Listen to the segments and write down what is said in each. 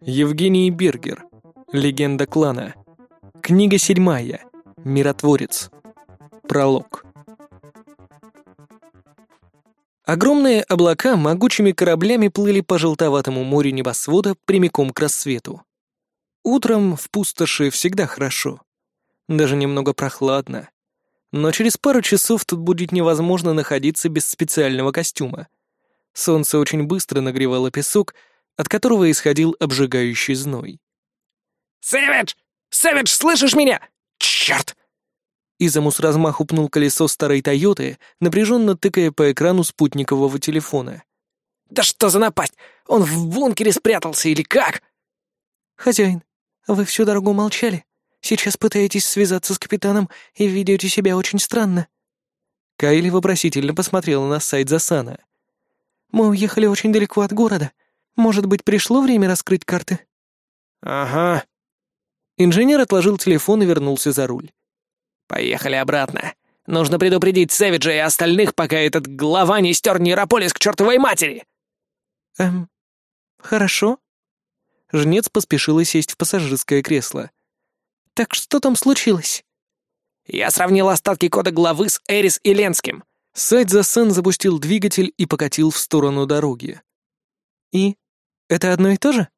Евгений Бергер. Легенда клана. Книга седьмая. Миротворец. Пролог. Огромные облака могучими кораблями плыли по желтоватому морю небосвода прямиком к рассвету. Утром в пустоши всегда хорошо. Даже немного прохладно. Но через пару часов тут будет невозможно находиться без специального костюма. Солнце очень быстро нагревало песок, от которого исходил обжигающий зной. «Сэвидж! Сэвидж, слышишь меня? Черт!» Изаму с размаху пнул колесо старой Тойоты, напряженно тыкая по экрану спутникового телефона. «Да что за напасть? Он в бункере спрятался или как?» «Хозяин, вы всю дорогу молчали. Сейчас пытаетесь связаться с капитаном и ведете себя очень странно». Кайли вопросительно посмотрела на сайт Засана. «Мы уехали очень далеко от города. Может быть, пришло время раскрыть карты?» «Ага». Инженер отложил телефон и вернулся за руль. «Поехали обратно. Нужно предупредить Сэвиджа и остальных, пока этот глава не стер Нейрополис к чертовой матери!» «Эм, хорошо». Жнец поспешила сесть в пассажирское кресло. «Так что там случилось?» «Я сравнил остатки кода главы с Эрис и Ленским». Сайт Засен запустил двигатель и покатил в сторону дороги. «И? Это одно и то же?»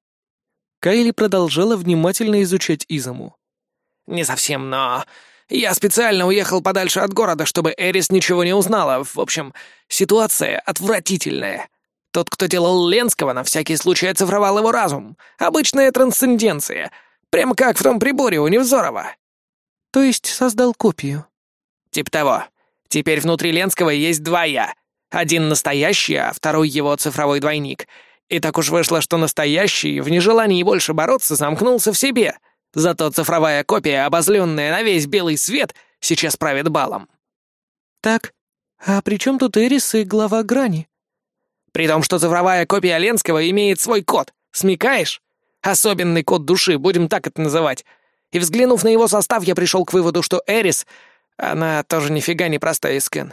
Кайли продолжала внимательно изучать Изаму. «Не совсем, но я специально уехал подальше от города, чтобы Эрис ничего не узнала. В общем, ситуация отвратительная. Тот, кто делал Ленского, на всякий случай оцифровал его разум. Обычная трансценденция. Прямо как в том приборе у Невзорова. То есть создал копию? Тип того. Теперь внутри Ленского есть два «я». Один настоящий, а второй его цифровой двойник. И так уж вышло, что настоящий, в нежелании больше бороться, замкнулся в себе — Зато цифровая копия, обозленная на весь белый свет, сейчас правит балом. Так, а при чем тут Эрис и глава Грани? При том, что цифровая копия Ленского имеет свой код. Смекаешь? Особенный код души, будем так это называть. И взглянув на его состав, я пришел к выводу, что Эрис, она тоже нифига не простая Искен.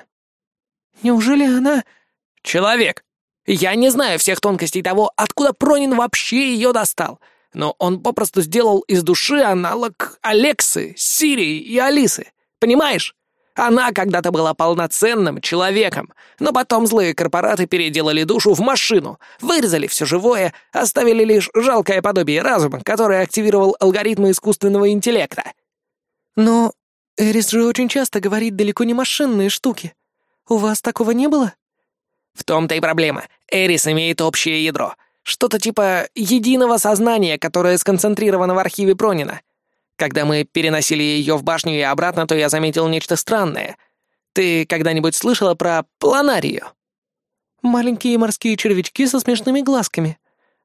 Неужели она... Человек. Я не знаю всех тонкостей того, откуда Пронин вообще ее достал — но он попросту сделал из души аналог Алексы, Сирии и Алисы. Понимаешь? Она когда-то была полноценным человеком, но потом злые корпораты переделали душу в машину, вырезали все живое, оставили лишь жалкое подобие разума, который активировал алгоритмы искусственного интеллекта. Но Эрис же очень часто говорит далеко не машинные штуки. У вас такого не было? В том-то и проблема. Эрис имеет общее ядро. Что-то типа единого сознания, которое сконцентрировано в архиве Пронина. Когда мы переносили ее в башню и обратно, то я заметил нечто странное. Ты когда-нибудь слышала про планарию? Маленькие морские червячки со смешными глазками.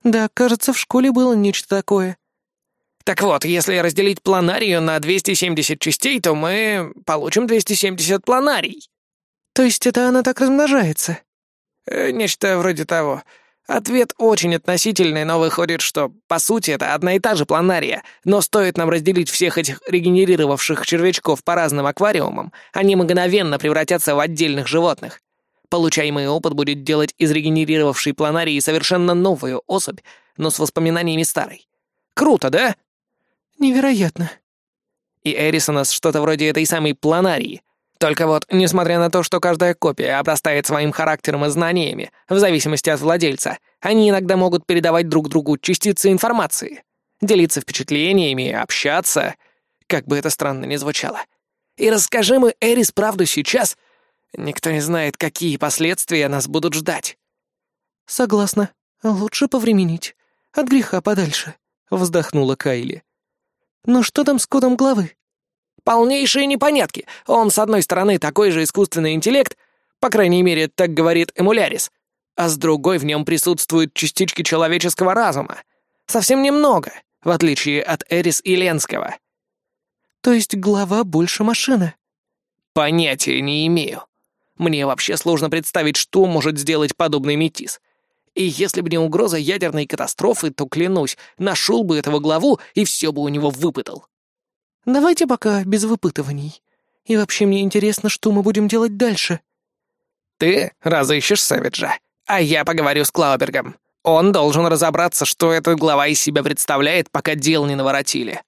Да, кажется, в школе было нечто такое. Так вот, если разделить планарию на 270 частей, то мы получим 270 планарий. То есть это она так размножается? Э, нечто вроде того. Ответ очень относительный, но выходит, что, по сути, это одна и та же планария, но стоит нам разделить всех этих регенерировавших червячков по разным аквариумам, они мгновенно превратятся в отдельных животных. Получаемый опыт будет делать из регенерировавшей планарии совершенно новую особь, но с воспоминаниями старой. Круто, да? Невероятно. И Эрис у нас что-то вроде этой самой планарии, только вот, несмотря на то, что каждая копия обрастает своим характером и знаниями, в зависимости от владельца, они иногда могут передавать друг другу частицы информации, делиться впечатлениями, общаться, как бы это странно ни звучало. И расскажи мы Эрис правду сейчас, никто не знает, какие последствия нас будут ждать. Согласна. Лучше повременить. От греха подальше, вздохнула Кайли. Но что там с кодом главы? Полнейшие непонятки. Он, с одной стороны, такой же искусственный интеллект, по крайней мере, так говорит Эмулярис, а с другой в нем присутствуют частички человеческого разума. Совсем немного, в отличие от Эрис и Ленского. То есть глава больше машина? Понятия не имею. Мне вообще сложно представить, что может сделать подобный метис. И если бы не угроза ядерной катастрофы, то, клянусь, нашел бы этого главу и все бы у него выпытал. Давайте пока без выпытываний. И вообще мне интересно, что мы будем делать дальше». «Ты разыщешь Сэвиджа, а я поговорю с Клаубергом. Он должен разобраться, что этот глава из себя представляет, пока дел не наворотили.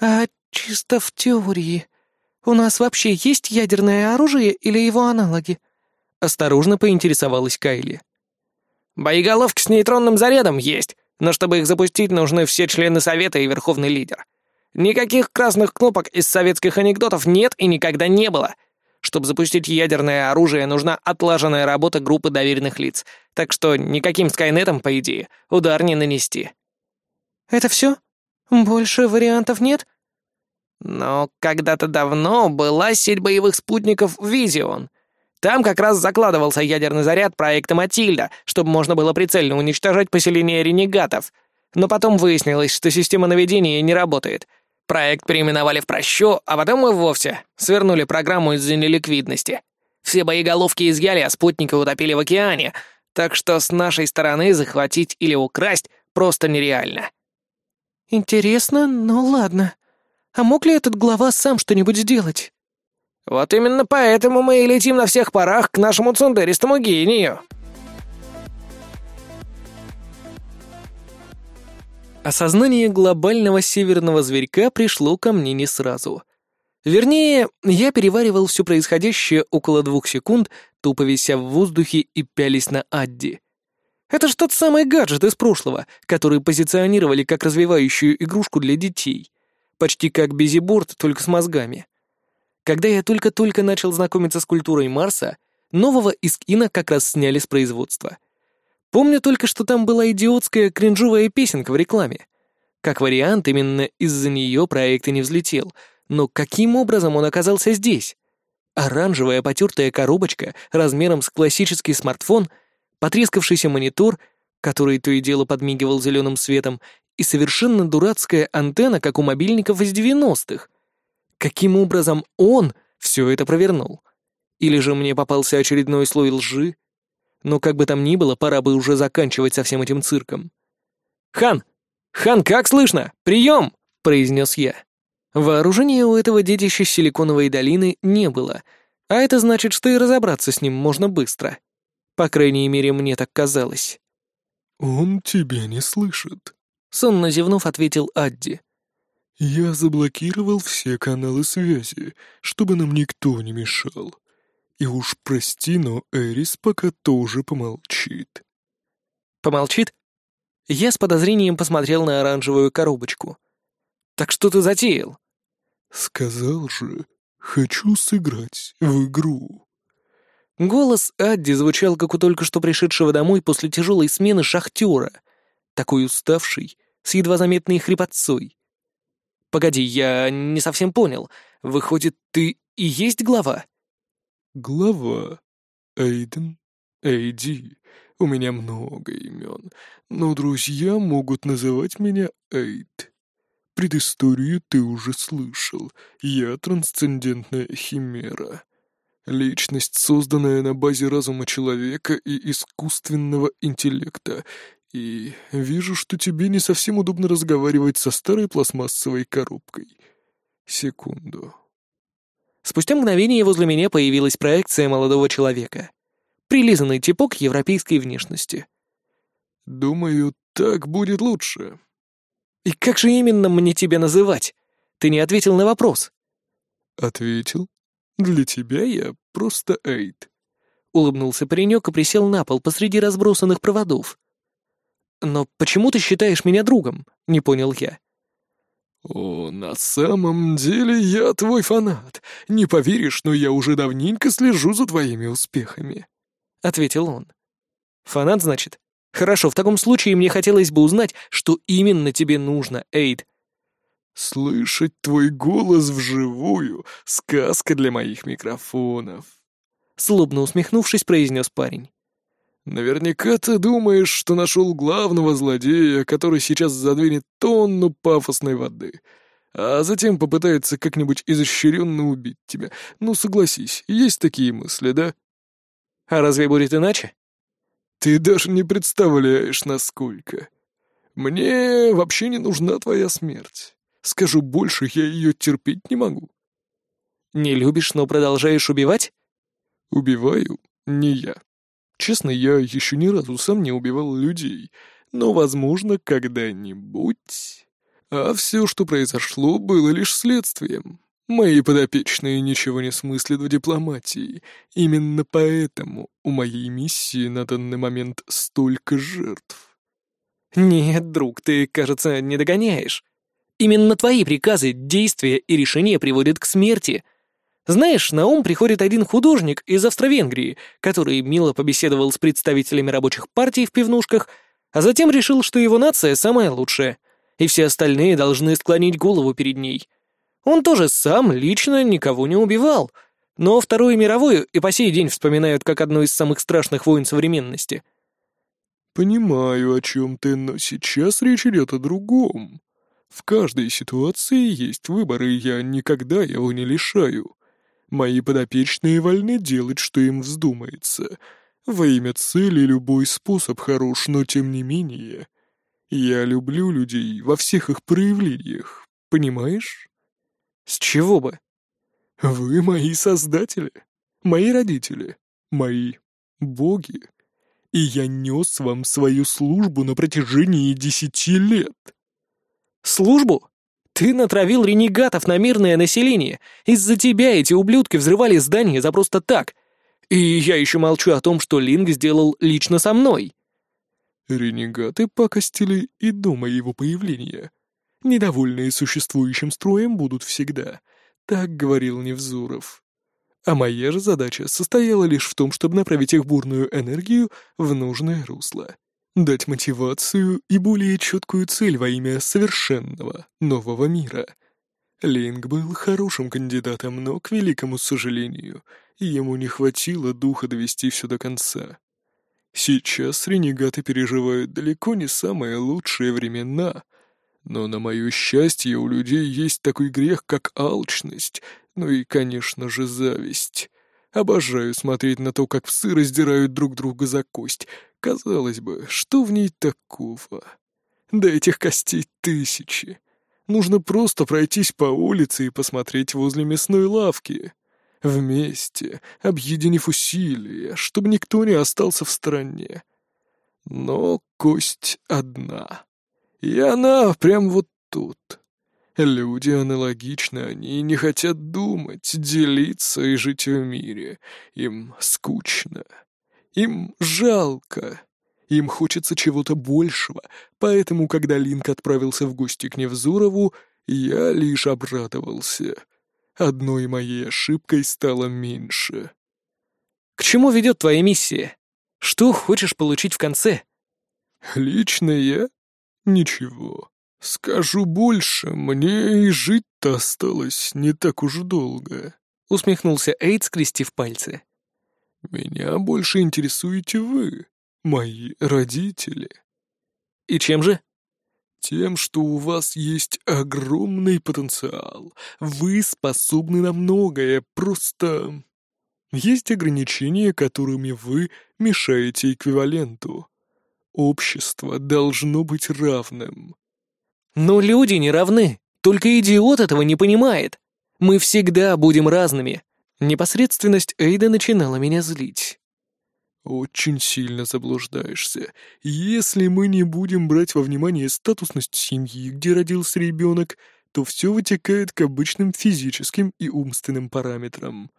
А чисто в теории, у нас вообще есть ядерное оружие или его аналоги? Осторожно поинтересовалась Кайли. Боеголовки с нейтронным зарядом есть, но чтобы их запустить, нужны все члены Совета и Верховный лидер. Никаких красных кнопок из советских анекдотов нет и никогда не было. Чтобы запустить ядерное оружие, нужна отлаженная работа группы доверенных лиц, так что никаким Скайнетом, по идее, удар не нанести. «Это все? Больше вариантов нет?» Но когда-то давно была сеть боевых спутников «Визион», там как раз закладывался ядерный заряд проекта «Матильда», чтобы можно было прицельно уничтожать поселение ренегатов. Но потом выяснилось, что система наведения не работает. Проект переименовали в «Прощу», а потом и вовсе свернули программу из-за неликвидности. Все боеголовки изъяли, а спутника утопили в океане, так что с нашей стороны захватить или украсть просто нереально. «Интересно, но ладно. А мог ли этот глава сам что-нибудь сделать?» Вот именно поэтому мы и летим на всех парах к нашему цундеристому гению. Осознание глобального северного зверька пришло ко мне не сразу. Вернее, я переваривал все происходящее около двух секунд, тупо вися в воздухе и пялись на Адди. Это ж тот самый гаджет из прошлого, который позиционировали как развивающую игрушку для детей. Почти как бизиборд, только с мозгами. Когда я только-только начал знакомиться с культурой Марса, нового Искина как раз сняли с производства. Помню только, что там была идиотская кринжовая песенка в рекламе. Как вариант, именно из-за нее проект и не взлетел. Но каким образом он оказался здесь? Оранжевая потертая коробочка размером с классический смартфон, потрескавшийся монитор, который то и дело подмигивал зеленым светом, и совершенно дурацкая антенна, как у мобильников из 90-х. Каким образом он все это провернул? Или же мне попался очередной слой лжи? Но как бы там ни было, пора бы уже заканчивать со всем этим цирком. «Хан! Хан, как слышно? Прием!» — произнес я. Вооружения у этого детища Силиконовой долины не было, а это значит, что и разобраться с ним можно быстро. По крайней мере, мне так казалось. «Он тебя не слышит», — сонно зевнув, ответил Адди. «Я заблокировал все каналы связи, чтобы нам никто не мешал. И уж прости, но Эрис пока тоже помолчит». «Помолчит?» Я с подозрением посмотрел на оранжевую коробочку. «Так что ты затеял?» «Сказал же, хочу сыграть в игру». Голос Адди звучал, как у только что пришедшего домой после тяжелой смены шахтера, такой уставший, с едва заметной хрипотцой. Погоди, я не совсем понял. Выходит, ты и есть глава? Глава. Эйден. Эйди. У меня много имен, но друзья могут называть меня Эйд. Предысторию ты уже слышал. Я трансцендентная химера. Личность, созданная на базе разума человека и искусственного интеллекта, и вижу, что тебе не совсем удобно разговаривать со старой пластмассовой коробкой. Секунду. Спустя мгновение возле меня появилась проекция молодого человека. Прилизанный типок европейской внешности. «Думаю, так будет лучше». «И как же именно мне тебя называть? Ты не ответил на вопрос». «Ответил. Для тебя я просто Эйд». Улыбнулся паренек и присел на пол посреди разбросанных проводов. «Но почему ты считаешь меня другом?» — не понял я. «О, на самом деле я твой фанат. Не поверишь, но я уже давненько слежу за твоими успехами», — ответил он. «Фанат, значит? Хорошо, в таком случае мне хотелось бы узнать, что именно тебе нужно, Эйд». «Слышать твой голос вживую — сказка для моих микрофонов», — злобно усмехнувшись, произнес парень. Наверняка ты думаешь, что нашел главного злодея, который сейчас задвинет тонну пафосной воды, а затем попытается как-нибудь изощренно убить тебя. Ну, согласись, есть такие мысли, да? А разве будет иначе? Ты даже не представляешь, насколько. Мне вообще не нужна твоя смерть. Скажу больше, я ее терпеть не могу. Не любишь, но продолжаешь убивать? Убиваю не я. Честно, я еще ни разу сам не убивал людей, но, возможно, когда-нибудь... А все, что произошло, было лишь следствием. Мои подопечные ничего не смыслят в дипломатии. Именно поэтому у моей миссии на данный момент столько жертв. Нет, друг, ты, кажется, не догоняешь. Именно твои приказы, действия и решения приводят к смерти. Знаешь, на ум приходит один художник из Австро-Венгрии, который мило побеседовал с представителями рабочих партий в пивнушках, а затем решил, что его нация самая лучшая — и все остальные должны склонить голову перед ней. Он тоже сам лично никого не убивал, но Вторую мировую и по сей день вспоминают как одну из самых страшных войн современности. «Понимаю, о чем ты, но сейчас речь идет о другом. В каждой ситуации есть выбор, и я никогда его не лишаю. Мои подопечные вольны делать, что им вздумается. Во имя цели любой способ хорош, но тем не менее я люблю людей во всех их проявлениях, понимаешь? С чего бы? Вы мои создатели, мои родители, мои боги. И я нес вам свою службу на протяжении десяти лет. Службу? Ты натравил ренегатов на мирное население. Из-за тебя эти ублюдки взрывали здания за просто так. И я еще молчу о том, что Линг сделал лично со мной. Ренегаты пакостили и до моего появления. Недовольные существующим строем будут всегда. Так говорил Невзуров. А моя же задача состояла лишь в том, чтобы направить их бурную энергию в нужное русло. Дать мотивацию и более четкую цель во имя совершенного нового мира. Линк был хорошим кандидатом, но, к великому сожалению, ему не хватило духа довести все до конца. Сейчас ренегаты переживают далеко не самые лучшие времена, но, на мое счастье, у людей есть такой грех, как алчность, ну и, конечно же, зависть. Обожаю смотреть на то, как псы раздирают друг друга за кость. Казалось бы, что в ней такого? Да этих костей тысячи. Нужно просто пройтись по улице и посмотреть возле мясной лавки. Вместе, объединив усилия, чтобы никто не остался в стороне. Но кость одна. И она прям вот тут. Люди аналогичны, они не хотят думать, делиться и жить в мире. Им скучно. Им жалко. Им хочется чего-то большего, поэтому, когда Линк отправился в гости к Невзурову, я лишь обрадовался — Одной моей ошибкой стало меньше. «К чему ведет твоя миссия? Что хочешь получить в конце?» «Лично я? Ничего. Скажу больше, мне и жить-то осталось не так уж долго», — усмехнулся Эйд, скрестив пальцы. «Меня больше интересуете вы, мои родители». «И чем же?» Тем, что у вас есть огромный потенциал. Вы способны на многое, просто... Есть ограничения, которыми вы мешаете эквиваленту. Общество должно быть равным. Но люди не равны. Только идиот этого не понимает. Мы всегда будем разными. Непосредственность Эйда начинала меня злить. Очень сильно заблуждаешься. Если мы не будем брать во внимание статусность семьи, где родился ребенок, то все вытекает к обычным физическим и умственным параметрам.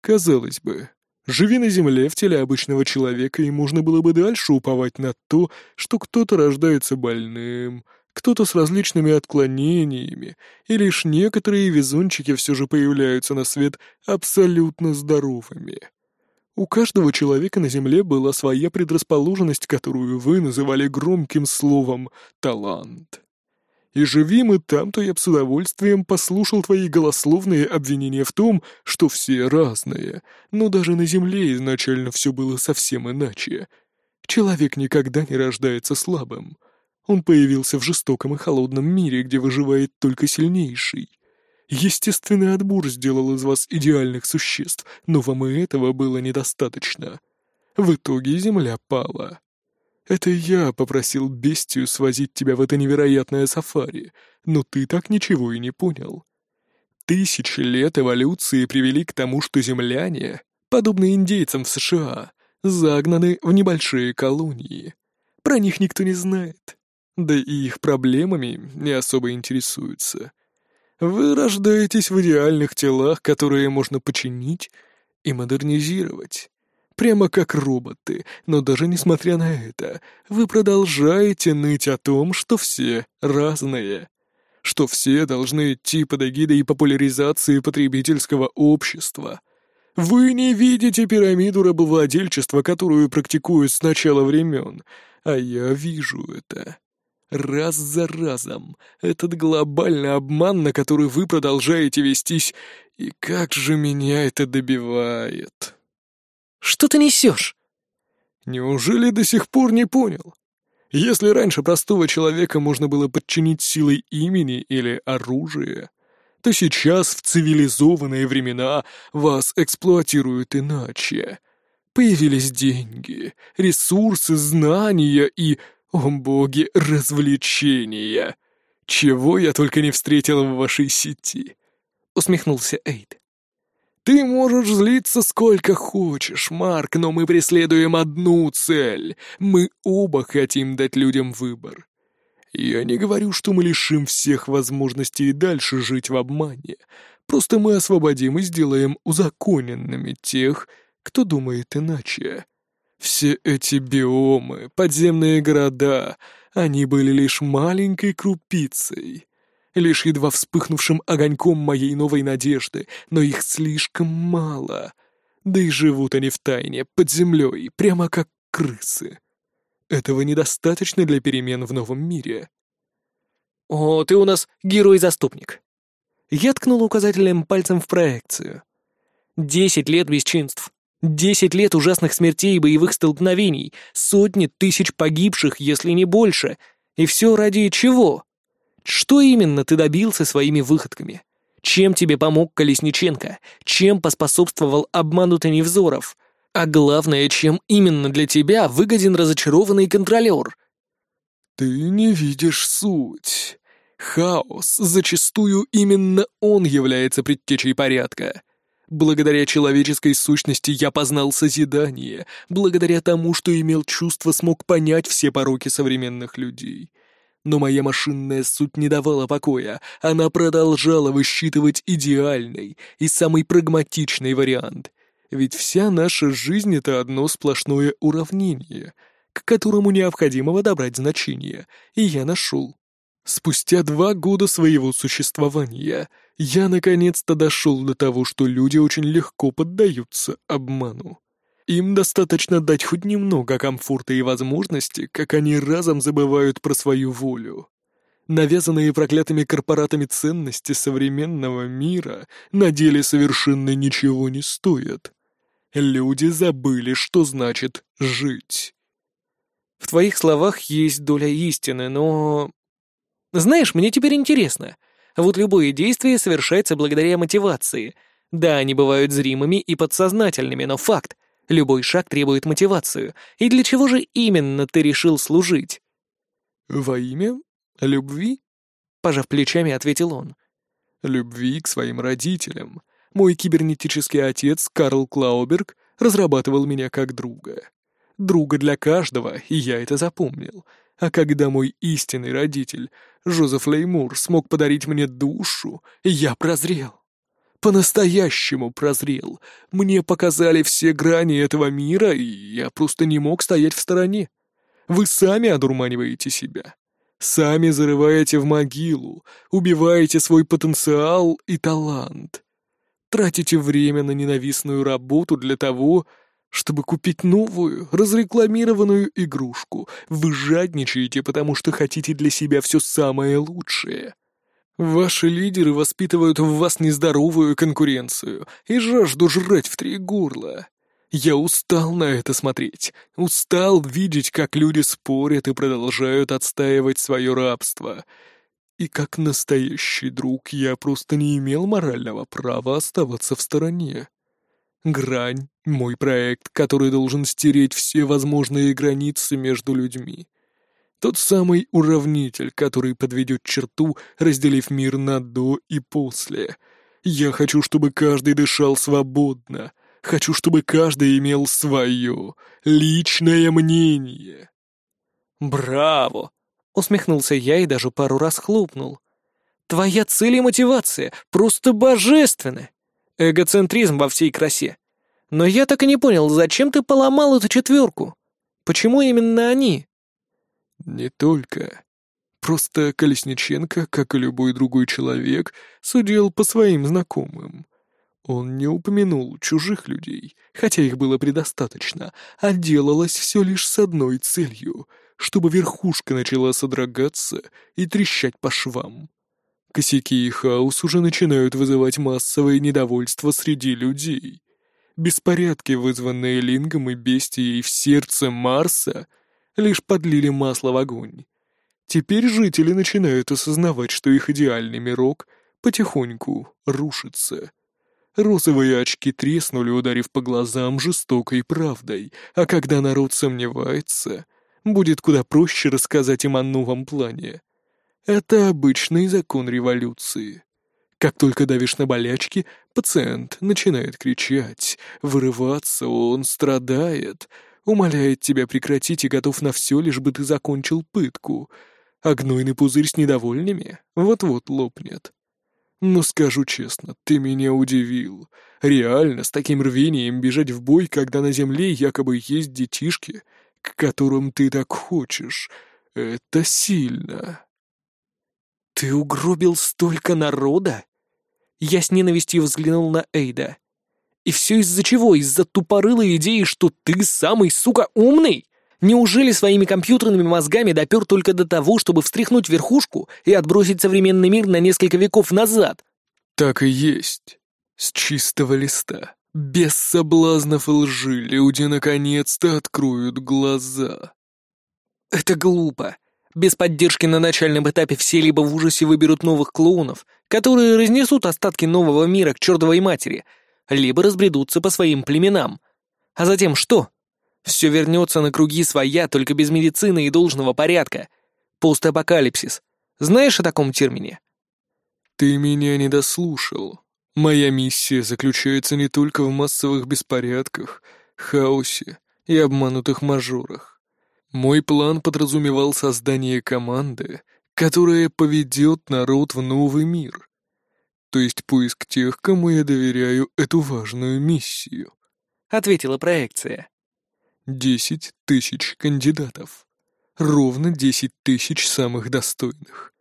Казалось бы, живи на Земле в теле обычного человека, и можно было бы дальше уповать на то, что кто-то рождается больным, кто-то с различными отклонениями, и лишь некоторые везунчики все же появляются на свет абсолютно здоровыми. У каждого человека на Земле была своя предрасположенность, которую вы называли громким словом «талант». И живи мы там, то я б с удовольствием послушал твои голословные обвинения в том, что все разные, но даже на Земле изначально все было совсем иначе. Человек никогда не рождается слабым. Он появился в жестоком и холодном мире, где выживает только сильнейший. Естественный отбор сделал из вас идеальных существ, но вам и этого было недостаточно. В итоге земля пала. Это я попросил бестию свозить тебя в это невероятное сафари, но ты так ничего и не понял. Тысячи лет эволюции привели к тому, что земляне, подобно индейцам в США, загнаны в небольшие колонии. Про них никто не знает. Да и их проблемами не особо интересуются. Вы рождаетесь в идеальных телах, которые можно починить и модернизировать. Прямо как роботы, но даже несмотря на это, вы продолжаете ныть о том, что все разные. Что все должны идти под эгидой популяризации потребительского общества. Вы не видите пирамиду рабовладельчества, которую практикуют с начала времен, а я вижу это. Раз за разом. Этот глобальный обман, на который вы продолжаете вестись, и как же меня это добивает. Что ты несешь? Неужели до сих пор не понял? Если раньше простого человека можно было подчинить силой имени или оружия, то сейчас в цивилизованные времена вас эксплуатируют иначе. Появились деньги, ресурсы, знания и, о боги, развлечения. Чего я только не встретил в вашей сети, — усмехнулся Эйд. Ты можешь злиться сколько хочешь, Марк, но мы преследуем одну цель. Мы оба хотим дать людям выбор. Я не говорю, что мы лишим всех возможностей дальше жить в обмане. Просто мы освободим и сделаем узаконенными тех, кто думает иначе. Все эти биомы, подземные города, они были лишь маленькой крупицей лишь едва вспыхнувшим огоньком моей новой надежды, но их слишком мало. Да и живут они в тайне, под землей, прямо как крысы. Этого недостаточно для перемен в новом мире. «О, ты у нас герой-заступник!» Я ткнул указательным пальцем в проекцию. «Десять лет бесчинств, десять лет ужасных смертей и боевых столкновений, сотни тысяч погибших, если не больше. И все ради чего? Что именно ты добился своими выходками? Чем тебе помог Колесниченко? Чем поспособствовал обманутый Невзоров? А главное, чем именно для тебя выгоден разочарованный контролер? Ты не видишь суть. Хаос, зачастую именно он является предтечей порядка. Благодаря человеческой сущности я познал созидание, благодаря тому, что имел чувство, смог понять все пороки современных людей — но моя машинная суть не давала покоя. Она продолжала высчитывать идеальный и самый прагматичный вариант. Ведь вся наша жизнь — это одно сплошное уравнение, к которому необходимо подобрать значение, и я нашел. Спустя два года своего существования я наконец-то дошел до того, что люди очень легко поддаются обману. Им достаточно дать хоть немного комфорта и возможности, как они разом забывают про свою волю. Навязанные проклятыми корпоратами ценности современного мира на деле совершенно ничего не стоят. Люди забыли, что значит «жить». В твоих словах есть доля истины, но... Знаешь, мне теперь интересно. Вот любое действие совершается благодаря мотивации. Да, они бывают зримыми и подсознательными, но факт — Любой шаг требует мотивацию. И для чего же именно ты решил служить?» «Во имя любви?» — пожав плечами, ответил он. «Любви к своим родителям. Мой кибернетический отец Карл Клауберг разрабатывал меня как друга. Друга для каждого, и я это запомнил. А когда мой истинный родитель, Жозеф Леймур, смог подарить мне душу, я прозрел по-настоящему прозрел. Мне показали все грани этого мира, и я просто не мог стоять в стороне. Вы сами одурманиваете себя. Сами зарываете в могилу, убиваете свой потенциал и талант. Тратите время на ненавистную работу для того, чтобы купить новую, разрекламированную игрушку. Вы жадничаете, потому что хотите для себя все самое лучшее. Ваши лидеры воспитывают в вас нездоровую конкуренцию и жажду жрать в три горла. Я устал на это смотреть, устал видеть, как люди спорят и продолжают отстаивать свое рабство. И как настоящий друг я просто не имел морального права оставаться в стороне. Грань — мой проект, который должен стереть все возможные границы между людьми. Тот самый уравнитель, который подведет черту, разделив мир на «до» и «после». Я хочу, чтобы каждый дышал свободно. Хочу, чтобы каждый имел свое личное мнение». «Браво!» — усмехнулся я и даже пару раз хлопнул. «Твоя цель и мотивация просто божественны! Эгоцентризм во всей красе. Но я так и не понял, зачем ты поломал эту четверку? Почему именно они?» «Не только. Просто Колесниченко, как и любой другой человек, судил по своим знакомым. Он не упомянул чужих людей, хотя их было предостаточно, а делалось все лишь с одной целью — чтобы верхушка начала содрогаться и трещать по швам. Косяки и хаос уже начинают вызывать массовое недовольство среди людей. Беспорядки, вызванные Лингом и бестией в сердце Марса, лишь подлили масло в огонь. Теперь жители начинают осознавать, что их идеальный мирок потихоньку рушится. Розовые очки треснули, ударив по глазам жестокой правдой, а когда народ сомневается, будет куда проще рассказать им о новом плане. Это обычный закон революции. Как только давишь на болячки, пациент начинает кричать, вырываться, он страдает, умоляет тебя прекратить и готов на все, лишь бы ты закончил пытку, а гнойный пузырь с недовольными вот-вот лопнет. Но скажу честно, ты меня удивил. Реально, с таким рвением бежать в бой, когда на земле якобы есть детишки, к которым ты так хочешь, это сильно. «Ты угробил столько народа?» Я с ненавистью взглянул на Эйда. «И все из-за чего? Из-за тупорылой идеи, что ты самый, сука, умный? Неужели своими компьютерными мозгами допер только до того, чтобы встряхнуть верхушку и отбросить современный мир на несколько веков назад?» «Так и есть. С чистого листа. Без соблазнов и лжи люди наконец-то откроют глаза». «Это глупо. Без поддержки на начальном этапе все либо в ужасе выберут новых клоунов, которые разнесут остатки нового мира к чертовой матери, либо разбредутся по своим племенам. А затем что? Все вернется на круги своя, только без медицины и должного порядка. Постапокалипсис. Знаешь о таком термине? Ты меня не дослушал. Моя миссия заключается не только в массовых беспорядках, хаосе и обманутых мажорах. Мой план подразумевал создание команды, которая поведет народ в новый мир. То есть поиск тех, кому я доверяю эту важную миссию. Ответила проекция. Десять тысяч кандидатов. Ровно десять тысяч самых достойных.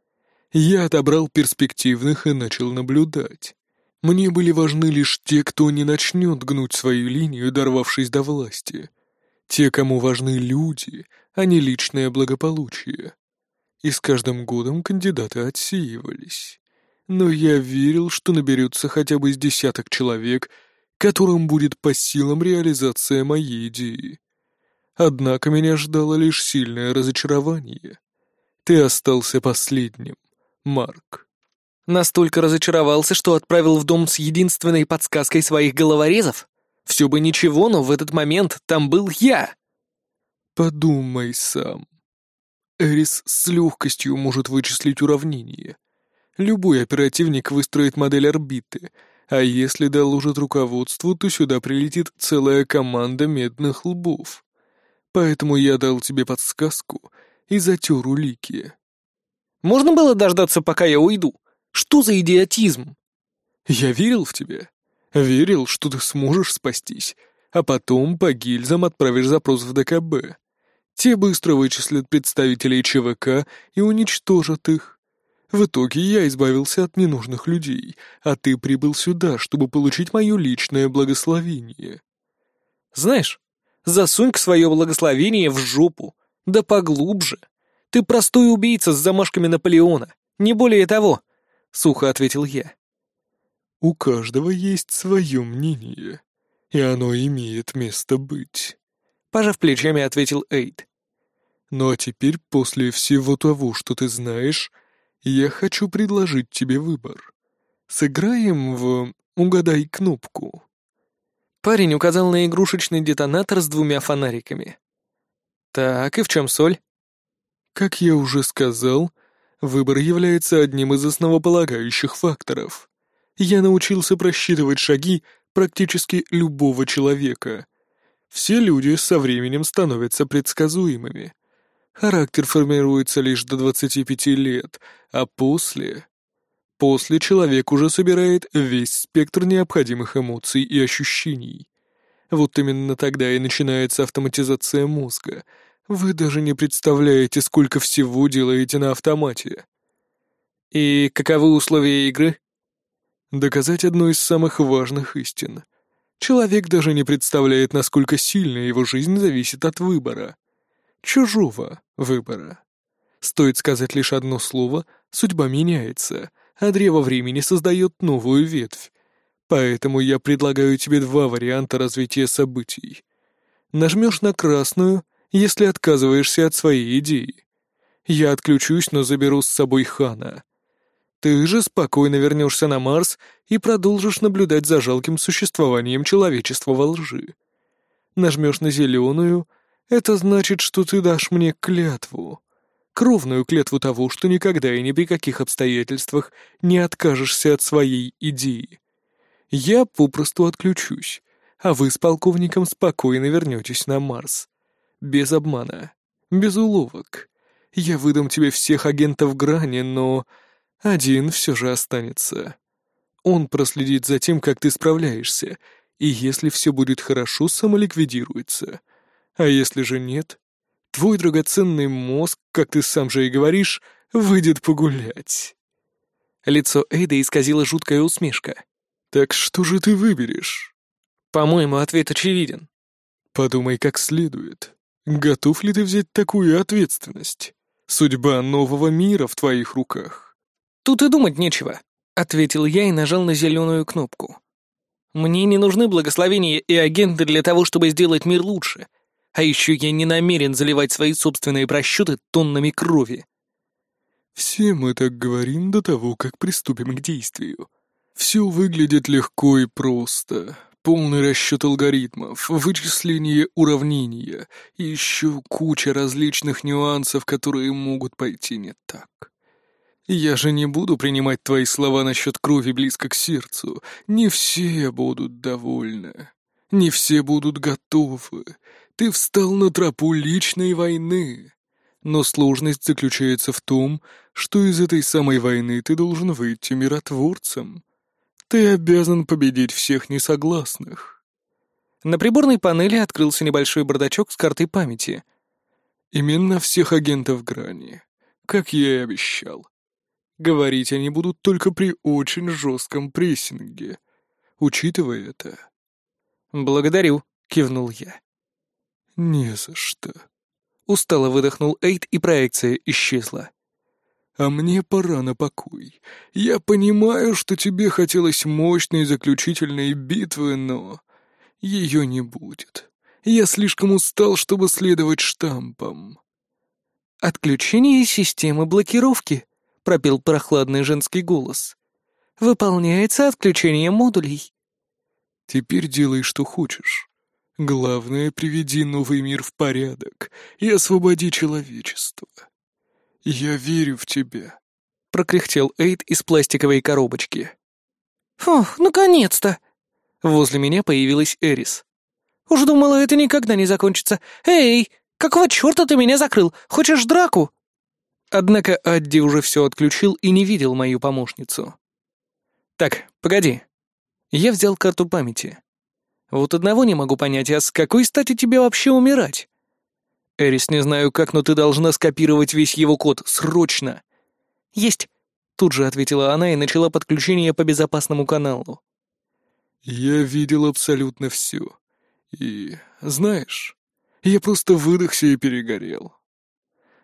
Я отобрал перспективных и начал наблюдать. Мне были важны лишь те, кто не начнет гнуть свою линию, дорвавшись до власти. Те, кому важны люди, а не личное благополучие. И с каждым годом кандидаты отсеивались. Но я верил, что наберется хотя бы из десяток человек, которым будет по силам реализация моей идеи. Однако меня ждало лишь сильное разочарование. Ты остался последним, Марк. Настолько разочаровался, что отправил в дом с единственной подсказкой своих головорезов? Все бы ничего, но в этот момент там был я. Подумай сам. Эрис с легкостью может вычислить уравнение. Любой оперативник выстроит модель орбиты, а если доложит руководству, то сюда прилетит целая команда медных лбов. Поэтому я дал тебе подсказку и затер улики. Можно было дождаться, пока я уйду? Что за идиотизм? Я верил в тебя. Верил, что ты сможешь спастись, а потом по гильзам отправишь запрос в ДКБ. Те быстро вычислят представителей ЧВК и уничтожат их. В итоге я избавился от ненужных людей, а ты прибыл сюда, чтобы получить мое личное благословение. Знаешь, засунь-ка свое благословение в жопу, да поглубже. Ты простой убийца с замашками Наполеона, не более того, — сухо ответил я. У каждого есть свое мнение, и оно имеет место быть. Пожав плечами, ответил Эйд. Ну а теперь, после всего того, что ты знаешь, я хочу предложить тебе выбор. Сыграем в «Угадай кнопку». Парень указал на игрушечный детонатор с двумя фонариками. Так, и в чем соль? Как я уже сказал, выбор является одним из основополагающих факторов я научился просчитывать шаги, практически любого человека. Все люди со временем становятся предсказуемыми. Характер формируется лишь до 25 лет, а после... После человек уже собирает весь спектр необходимых эмоций и ощущений. Вот именно тогда и начинается автоматизация мозга. Вы даже не представляете, сколько всего делаете на автомате. И каковы условия игры? Доказать одну из самых важных истин. Человек даже не представляет, насколько сильно его жизнь зависит от выбора. Чужого выбора. Стоит сказать лишь одно слово, судьба меняется, а древо времени создает новую ветвь. Поэтому я предлагаю тебе два варианта развития событий. Нажмешь на красную, если отказываешься от своей идеи. Я отключусь, но заберу с собой Хана — ты же спокойно вернешься на Марс и продолжишь наблюдать за жалким существованием человечества во лжи. Нажмешь на зеленую — это значит, что ты дашь мне клятву. Кровную клятву того, что никогда и ни при каких обстоятельствах не откажешься от своей идеи. Я попросту отключусь, а вы с полковником спокойно вернетесь на Марс. Без обмана, без уловок. Я выдам тебе всех агентов грани, но один все же останется. Он проследит за тем, как ты справляешься, и если все будет хорошо, самоликвидируется. А если же нет, твой драгоценный мозг, как ты сам же и говоришь, выйдет погулять. Лицо Эйда исказило жуткая усмешка. «Так что же ты выберешь?» «По-моему, ответ очевиден». «Подумай как следует. Готов ли ты взять такую ответственность? Судьба нового мира в твоих руках». «Тут и думать нечего», — ответил я и нажал на зеленую кнопку. «Мне не нужны благословения и агенты для того, чтобы сделать мир лучше. А еще я не намерен заливать свои собственные просчеты тоннами крови». «Все мы так говорим до того, как приступим к действию. Все выглядит легко и просто. Полный расчет алгоритмов, вычисление уравнения и еще куча различных нюансов, которые могут пойти не так». Я же не буду принимать твои слова насчет крови близко к сердцу. Не все будут довольны. Не все будут готовы. Ты встал на тропу личной войны. Но сложность заключается в том, что из этой самой войны ты должен выйти миротворцем. Ты обязан победить всех несогласных. На приборной панели открылся небольшой бардачок с картой памяти. Именно всех агентов грани, как я и обещал. Говорить они будут только при очень жестком прессинге. Учитывая это... «Благодарю», — кивнул я. «Не за что». Устало выдохнул Эйд, и проекция исчезла. «А мне пора на покой. Я понимаю, что тебе хотелось мощной заключительной битвы, но... Ее не будет. Я слишком устал, чтобы следовать штампам». «Отключение системы блокировки», пропел прохладный женский голос. «Выполняется отключение модулей». «Теперь делай, что хочешь. Главное, приведи новый мир в порядок и освободи человечество. Я верю в тебя», — прокряхтел Эйд из пластиковой коробочки. «Фух, наконец-то!» Возле меня появилась Эрис. «Уж думала, это никогда не закончится. Эй, какого черта ты меня закрыл? Хочешь драку?» Однако Адди уже все отключил и не видел мою помощницу. «Так, погоди». Я взял карту памяти. Вот одного не могу понять, а с какой стати тебе вообще умирать? Эрис, не знаю как, но ты должна скопировать весь его код, срочно. Есть. Тут же ответила она и начала подключение по безопасному каналу. Я видел абсолютно все. И, знаешь, я просто выдохся и перегорел.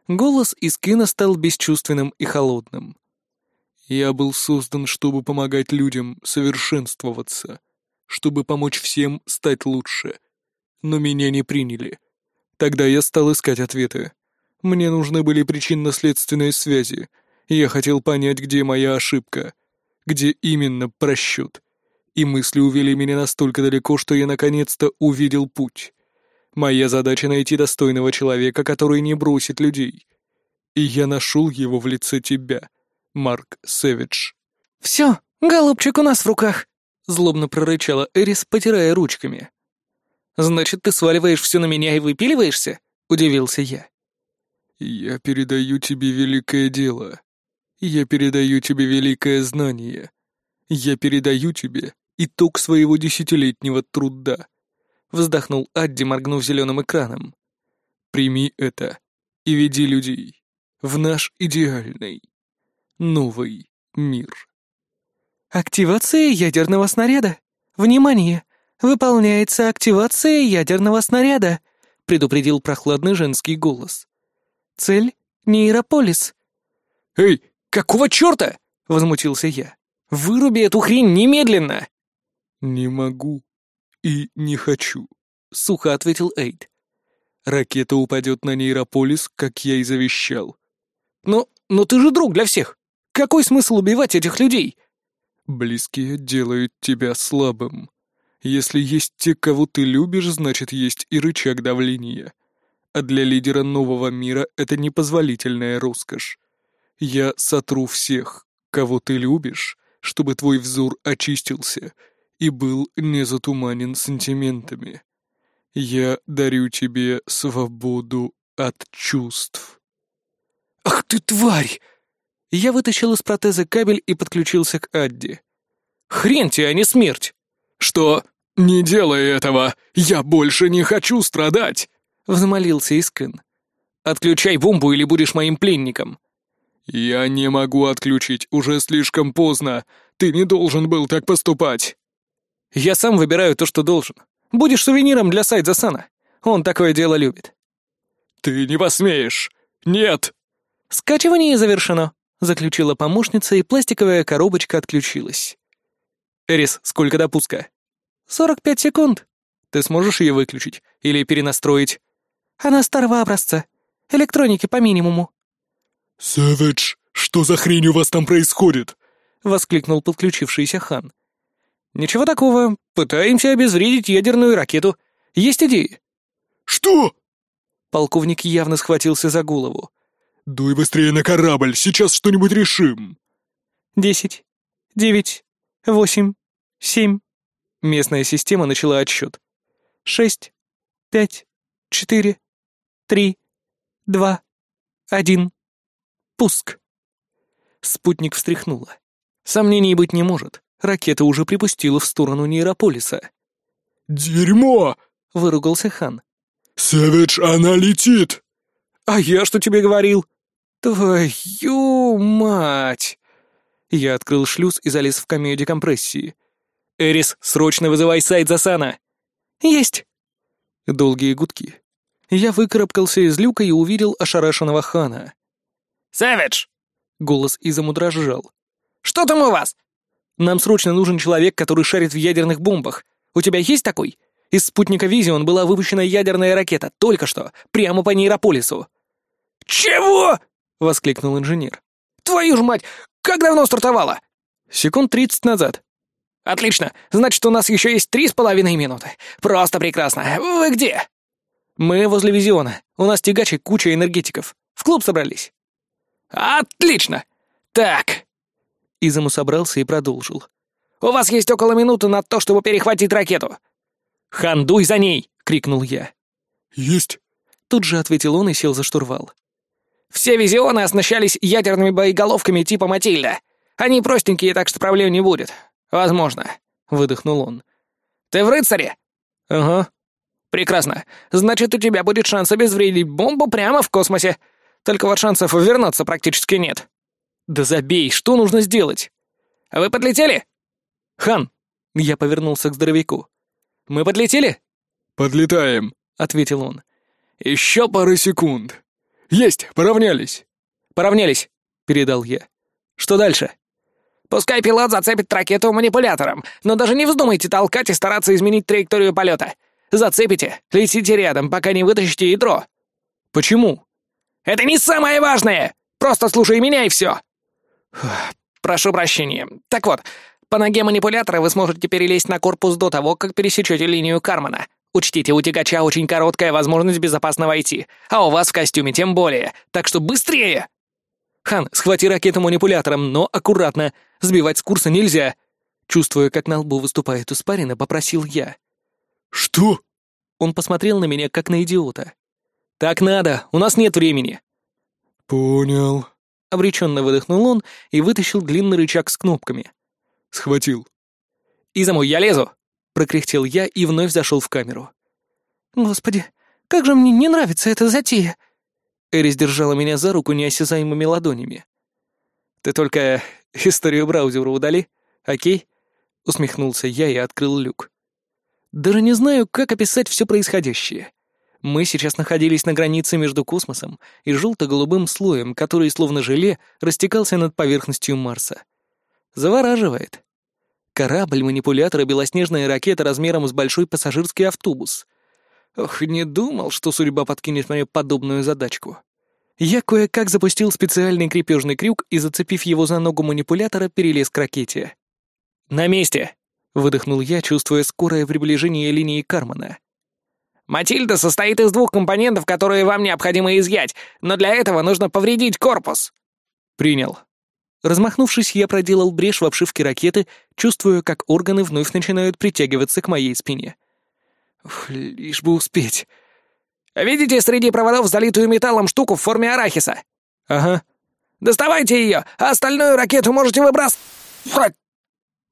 Голос из кино стал бесчувственным и холодным. «Я был создан, чтобы помогать людям совершенствоваться, чтобы помочь всем стать лучше. Но меня не приняли. Тогда я стал искать ответы. Мне нужны были причинно-следственные связи. Я хотел понять, где моя ошибка, где именно просчет. И мысли увели меня настолько далеко, что я наконец-то увидел путь. Моя задача — найти достойного человека, который не бросит людей. И я нашел его в лице тебя, Марк Сэвидж. «Все, голубчик у нас в руках», — злобно прорычала Эрис, потирая ручками. «Значит, ты сваливаешь все на меня и выпиливаешься?» — удивился я. «Я передаю тебе великое дело. Я передаю тебе великое знание. Я передаю тебе итог своего десятилетнего труда», — вздохнул Адди, моргнув зеленым экраном. «Прими это и веди людей в наш идеальный, новый мир». «Активация ядерного снаряда! Внимание! Выполняется активация ядерного снаряда!» — предупредил прохладный женский голос. «Цель — нейрополис». «Эй, какого черта?» — возмутился я. «Выруби эту хрень немедленно!» «Не могу и не хочу», — сухо ответил Эйд. «Ракета упадет на нейрополис, как я и завещал». «Но, но ты же друг для всех! Какой смысл убивать этих людей?» Близкие делают тебя слабым. Если есть те, кого ты любишь, значит, есть и рычаг давления. А для лидера нового мира это непозволительная роскошь. Я сотру всех, кого ты любишь, чтобы твой взор очистился и был не затуманен сантиментами. Я дарю тебе свободу от чувств. «Ах ты, тварь!» Я вытащил из протеза кабель и подключился к Адди. «Хрен тебе, а не смерть!» «Что? Не делай этого! Я больше не хочу страдать!» — взмолился Искин. «Отключай бомбу или будешь моим пленником!» «Я не могу отключить, уже слишком поздно. Ты не должен был так поступать!» «Я сам выбираю то, что должен. Будешь сувениром для сайта Сана. Он такое дело любит». «Ты не посмеешь! Нет!» «Скачивание завершено», заключила помощница, и пластиковая коробочка отключилась. «Эрис, сколько до пуска?» «Сорок пять секунд». «Ты сможешь ее выключить или перенастроить?» «Она старого образца. Электроники по минимуму». «Сэвидж, что за хрень у вас там происходит?» — воскликнул подключившийся хан. «Ничего такого. Пытаемся обезвредить ядерную ракету. Есть идеи?» «Что?» Полковник явно схватился за голову. «Дуй быстрее на корабль, сейчас что-нибудь решим!» «Десять, девять, восемь, семь...» Местная система начала отсчет. «Шесть, пять, четыре, три, два, один...» Пуск. Спутник встряхнула. Сомнений быть не может. Ракета уже припустила в сторону нейрополиса. «Дерьмо!» — выругался хан. «Сэвидж, она летит!» «А я что тебе говорил?» «Твою мать!» Я открыл шлюз и залез в камею декомпрессии. «Эрис, срочно вызывай сайт Засана!» «Есть!» Долгие гудки. Я выкарабкался из люка и увидел ошарашенного хана. «Сэвидж!» Голос Изаму дрожал. «Что там у вас?» «Нам срочно нужен человек, который шарит в ядерных бомбах. У тебя есть такой?» Из спутника Визион была выпущена ядерная ракета, только что, прямо по нейрополису. «Чего?» — воскликнул инженер. «Твою ж мать! Как давно стартовала?» «Секунд тридцать назад». «Отлично! Значит, у нас еще есть три с половиной минуты. Просто прекрасно. Вы где?» «Мы возле Визиона. У нас тягачи куча энергетиков. В клуб собрались». «Отлично! Так...» Изаму собрался и продолжил. «У вас есть около минуты на то, чтобы перехватить ракету. «Хан, дуй за ней!» — крикнул я. «Есть!» Тут же ответил он и сел за штурвал. «Все визионы оснащались ядерными боеголовками типа Матильда. Они простенькие, так что проблем не будет. Возможно», — выдохнул он. «Ты в рыцаре?» «Ага». «Прекрасно. Значит, у тебя будет шанс обезвредить бомбу прямо в космосе. Только вот шансов вернуться практически нет». «Да забей, что нужно сделать?» «Вы подлетели?» «Хан!» — я повернулся к здоровяку. Мы подлетели?» «Подлетаем», — ответил он. «Еще пары секунд. Есть, поравнялись». «Поравнялись», — передал я. «Что дальше?» «Пускай пилот зацепит ракету манипулятором, но даже не вздумайте толкать и стараться изменить траекторию полета. Зацепите, летите рядом, пока не вытащите ядро». «Почему?» «Это не самое важное! Просто слушай меня и все!» «Прошу прощения. Так вот, по ноге манипулятора вы сможете перелезть на корпус до того, как пересечете линию Кармана. Учтите, у тягача очень короткая возможность безопасно войти, а у вас в костюме тем более, так что быстрее!» «Хан, схвати ракету манипулятором, но аккуратно. Сбивать с курса нельзя». Чувствуя, как на лбу выступает испарина, попросил я. «Что?» Он посмотрел на меня, как на идиота. «Так надо, у нас нет времени». «Понял». Обреченно выдохнул он и вытащил длинный рычаг с кнопками. «Схватил». «Изаму, я лезу!» — прокряхтел я и вновь зашел в камеру. «Господи, как же мне не нравится эта затея!» Эрис держала меня за руку неосязаемыми ладонями. «Ты только историю браузера удали, окей?» — усмехнулся я и открыл люк. Даже не знаю, как описать все происходящее. Мы сейчас находились на границе между космосом и желто-голубым слоем, который, словно желе, растекался над поверхностью Марса. Завораживает. Корабль, манипулятор и белоснежная ракета размером с большой пассажирский автобус. Ох, не думал, что судьба подкинет мне подобную задачку. Я кое-как запустил специальный крепежный крюк и, зацепив его за ногу манипулятора, перелез к ракете. «На месте!» — выдохнул я, чувствуя скорое приближение линии Кармана. «Матильда состоит из двух компонентов, которые вам необходимо изъять, но для этого нужно повредить корпус». «Принял». Размахнувшись, я проделал брешь в обшивке ракеты, чувствуя, как органы вновь начинают притягиваться к моей спине. Ух, лишь бы успеть. «Видите среди проводов залитую металлом штуку в форме арахиса?» «Ага». «Доставайте ее, а остальную ракету можете выбрасывать!»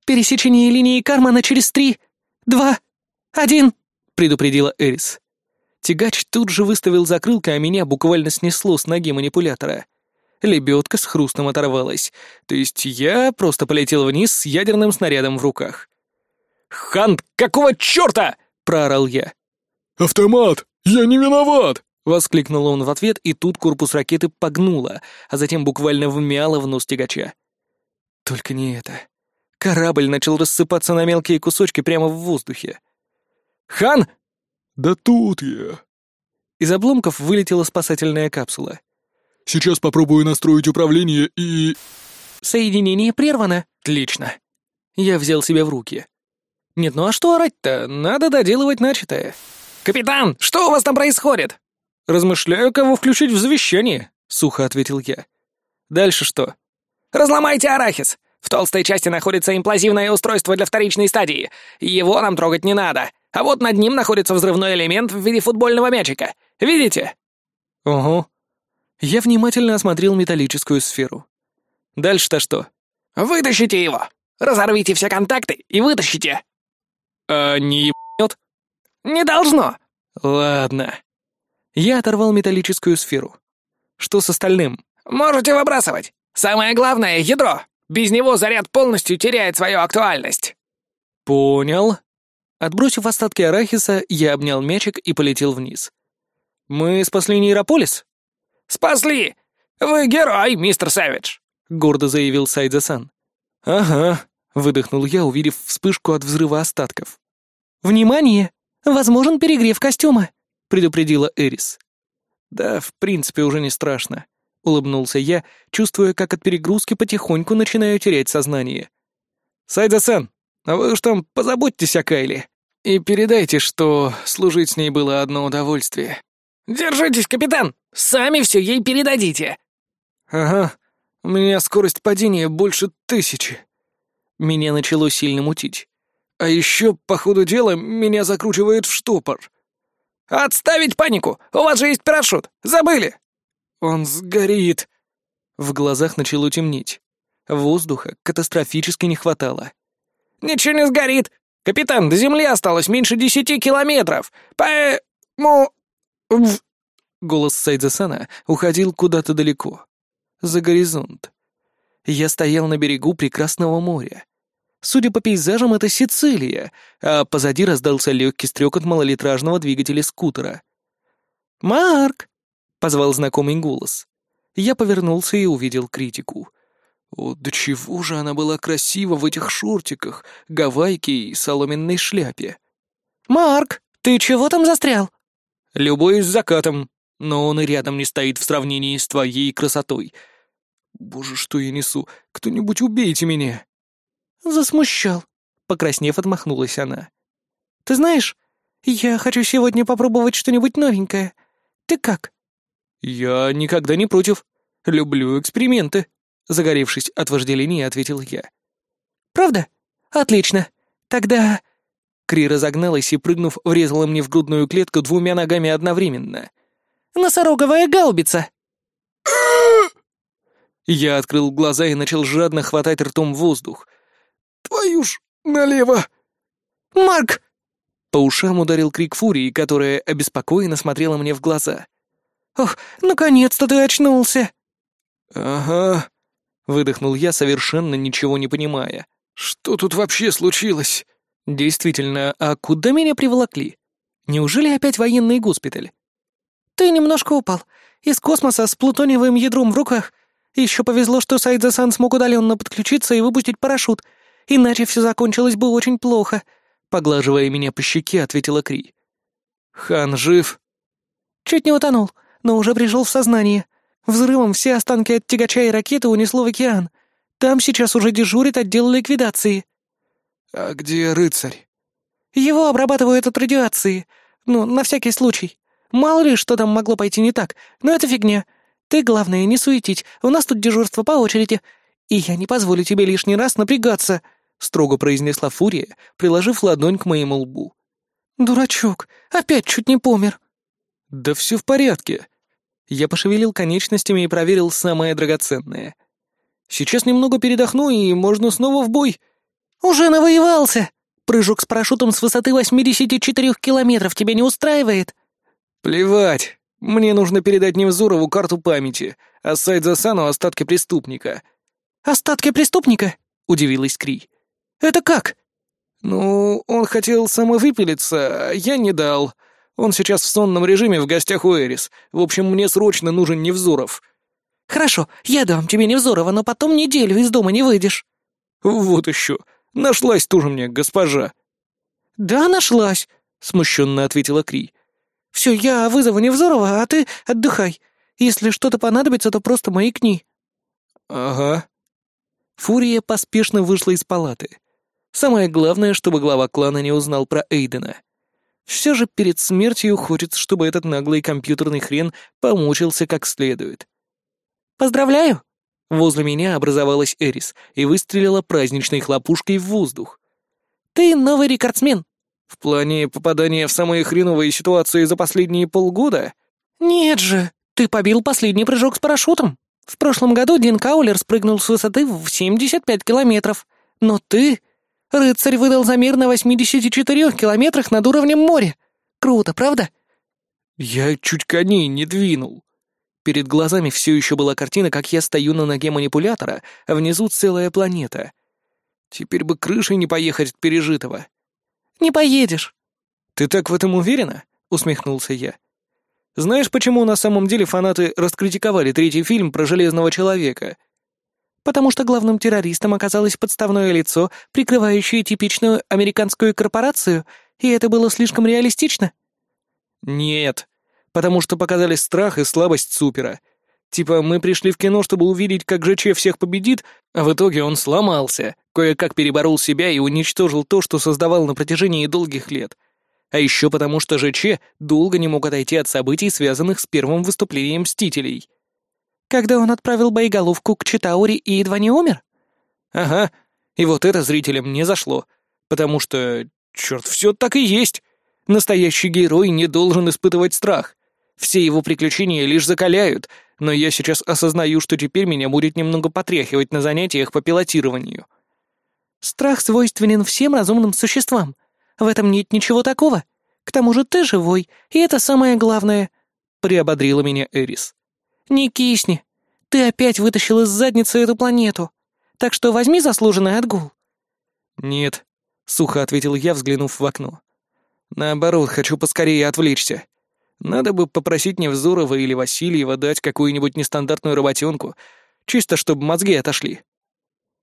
«Пересечение линии Кармана через три, два, один», — предупредила Эрис. Тягач тут же выставил закрылкой, а меня буквально снесло с ноги манипулятора. Лебедка с хрустом оторвалась, то есть я просто полетел вниз с ядерным снарядом в руках. «Хан, какого черта?» — проорал я. «Автомат! Я не виноват!» — воскликнул он в ответ, и тут корпус ракеты погнуло, а затем буквально вмяло в нос тягача. Только не это. Корабль начал рассыпаться на мелкие кусочки прямо в воздухе. «Хан!» «Да тут я!» Из обломков вылетела спасательная капсула. «Сейчас попробую настроить управление и...» «Соединение прервано». «Отлично». Я взял себя в руки. Нет, ну а что орать-то? Надо доделывать начатое. «Капитан, что у вас там происходит?» «Размышляю, кого включить в завещание», — сухо ответил я. «Дальше что?» «Разломайте арахис. В толстой части находится имплазивное устройство для вторичной стадии. Его нам трогать не надо. А вот над ним находится взрывной элемент в виде футбольного мячика. Видите?» «Угу». Я внимательно осмотрел металлическую сферу. «Дальше-то что?» «Вытащите его! Разорвите все контакты и вытащите!» «А не ебнет?» «Не должно!» «Ладно». Я оторвал металлическую сферу. «Что с остальным?» «Можете выбрасывать. Самое главное — ядро. Без него заряд полностью теряет свою актуальность». «Понял». Отбросив остатки арахиса, я обнял мячик и полетел вниз. «Мы спасли Нейрополис?» «Спасли! Вы герой, мистер Сэвидж!» — гордо заявил Сайдза-сан. «Ага», — выдохнул я, увидев вспышку от взрыва остатков. «Внимание! Возможен перегрев костюма!» — предупредила Эрис. «Да, в принципе, уже не страшно», — улыбнулся я, чувствуя, как от перегрузки потихоньку начинаю терять сознание. «Сайда-сан, а вы уж там позаботьтесь о Кайли и передайте, что служить с ней было одно удовольствие». «Держитесь, капитан! Сами все ей передадите!» «Ага, у меня скорость падения больше тысячи». Меня начало сильно мутить. А еще, по ходу дела, меня закручивает в штопор. «Отставить панику! У вас же есть парашют! Забыли!» «Он сгорит!» В глазах начало темнеть. Воздуха катастрофически не хватало. «Ничего не сгорит! Капитан, до земли осталось меньше десяти километров! Поэтому...» Голос Сайдзасана уходил куда-то далеко. За горизонт. Я стоял на берегу прекрасного моря. Судя по пейзажам, это Сицилия, а позади раздался легкий стрекот малолитражного двигателя скутера. «Марк!» — позвал знакомый голос. Я повернулся и увидел критику. О, до чего же она была красива в этих шортиках, гавайке и соломенной шляпе. «Марк, ты чего там застрял?» «Любой с закатом, но он и рядом не стоит в сравнении с твоей красотой. Боже, что я несу? Кто-нибудь убейте меня!» «Засмущал», — покраснев, отмахнулась она. «Ты знаешь, я хочу сегодня попробовать что-нибудь новенькое. Ты как?» «Я никогда не против. Люблю эксперименты», — загоревшись от вожделения, ответил я. «Правда? Отлично. Тогда...» Кри разогналась и, прыгнув, врезала мне в грудную клетку двумя ногами одновременно. «Носороговая гаубица!» Я открыл глаза и начал жадно хватать ртом воздух. «Твою ж налево!» «Марк!» По ушам ударил крик фурии, которая обеспокоенно смотрела мне в глаза. «Ох, наконец-то ты очнулся!» «Ага», — выдохнул я, совершенно ничего не понимая. «Что тут вообще случилось?» «Действительно, а куда меня приволокли? Неужели опять военный госпиталь?» «Ты немножко упал. Из космоса с плутониевым ядром в руках. Еще повезло, что Сайдзасан смог удаленно подключиться и выпустить парашют, иначе все закончилось бы очень плохо», — поглаживая меня по щеке, ответила Кри. «Хан жив?» «Чуть не утонул, но уже пришел в сознание. Взрывом все останки от тягача и ракеты унесло в океан. Там сейчас уже дежурит отдел ликвидации». «А где рыцарь?» «Его обрабатывают от радиации. Ну, на всякий случай. Мало ли, что там могло пойти не так, но это фигня. Ты, главное, не суетить, у нас тут дежурство по очереди. И я не позволю тебе лишний раз напрягаться», — строго произнесла Фурия, приложив ладонь к моему лбу. «Дурачок, опять чуть не помер». «Да все в порядке». Я пошевелил конечностями и проверил самое драгоценное. «Сейчас немного передохну, и можно снова в бой». «Уже навоевался! Прыжок с парашютом с высоты 84 километров тебя не устраивает?» «Плевать. Мне нужно передать Невзорову карту памяти, а Сайдзасану остатки преступника». «Остатки преступника?» — удивилась Кри. «Это как?» «Ну, он хотел самовыпилиться, а я не дал. Он сейчас в сонном режиме в гостях у Эрис. В общем, мне срочно нужен Невзоров». «Хорошо, я дам тебе Невзорова, но потом неделю из дома не выйдешь». «Вот еще. Нашлась тоже мне госпожа». «Да, нашлась», — смущенно ответила Кри. «Все, я вызову Невзорова, а ты отдыхай. Если что-то понадобится, то просто маякни». «Ага». Фурия поспешно вышла из палаты. Самое главное, чтобы глава клана не узнал про Эйдена. Все же перед смертью хочется, чтобы этот наглый компьютерный хрен помучился как следует. «Поздравляю!» Возле меня образовалась Эрис и выстрелила праздничной хлопушкой в воздух. «Ты новый рекордсмен!» «В плане попадания в самые хреновые ситуации за последние полгода?» «Нет же, ты побил последний прыжок с парашютом. В прошлом году Дин Каулер спрыгнул с высоты в 75 километров. Но ты... Рыцарь выдал замер на 84 километрах над уровнем моря. Круто, правда?» «Я чуть коней не двинул». Перед глазами все еще была картина, как я стою на ноге манипулятора, а внизу целая планета. Теперь бы крышей не поехать от пережитого. «Не поедешь». «Ты так в этом уверена?» — усмехнулся я. «Знаешь, почему на самом деле фанаты раскритиковали третий фильм про Железного Человека?» «Потому что главным террористом оказалось подставное лицо, прикрывающее типичную американскую корпорацию, и это было слишком реалистично?» «Нет, потому что показали страх и слабость Супера. Типа, мы пришли в кино, чтобы увидеть, как ЖЧ всех победит, а в итоге он сломался, кое-как переборол себя и уничтожил то, что создавал на протяжении долгих лет. А еще потому, что ЖЧ долго не мог отойти от событий, связанных с первым выступлением Мстителей. Когда он отправил боеголовку к Читаури и едва не умер? Ага, и вот это зрителям не зашло, потому что, черт, все так и есть. Настоящий герой не должен испытывать страх. Все его приключения лишь закаляют, но я сейчас осознаю, что теперь меня будет немного потряхивать на занятиях по пилотированию. Страх свойственен всем разумным существам. В этом нет ничего такого. К тому же ты живой, и это самое главное», — приободрила меня Эрис. «Не кисни. Ты опять вытащил из задницы эту планету. Так что возьми заслуженный отгул». «Нет», — сухо ответил я, взглянув в окно. «Наоборот, хочу поскорее отвлечься. Надо бы попросить Невзорова или Васильева дать какую-нибудь нестандартную работенку, чисто чтобы мозги отошли.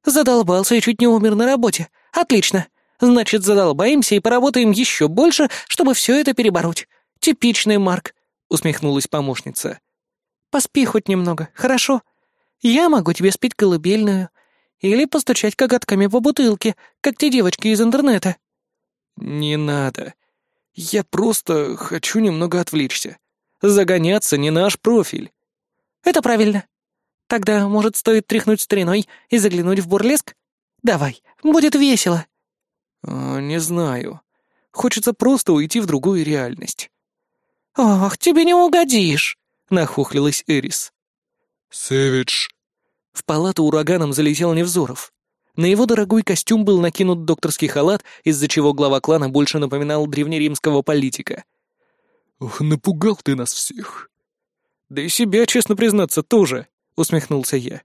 Задолбался и чуть не умер на работе. Отлично. Значит, задолбаемся и поработаем еще больше, чтобы все это перебороть. Типичный Марк, усмехнулась помощница. Поспи хоть немного, хорошо? Я могу тебе спеть колыбельную. Или постучать коготками по бутылке, как те девочки из интернета. Не надо. Я просто хочу немного отвлечься. Загоняться не наш профиль. Это правильно. Тогда, может, стоит тряхнуть стариной и заглянуть в бурлеск? Давай, будет весело. А, не знаю. Хочется просто уйти в другую реальность. «Ах, тебе не угодишь!» — нахохлилась Эрис. «Сэвидж!» В палату ураганом залетел Невзоров. На его дорогой костюм был накинут докторский халат, из-за чего глава клана больше напоминал древнеримского политика. «Ох, напугал ты нас всех!» «Да и себя, честно признаться, тоже», — усмехнулся я.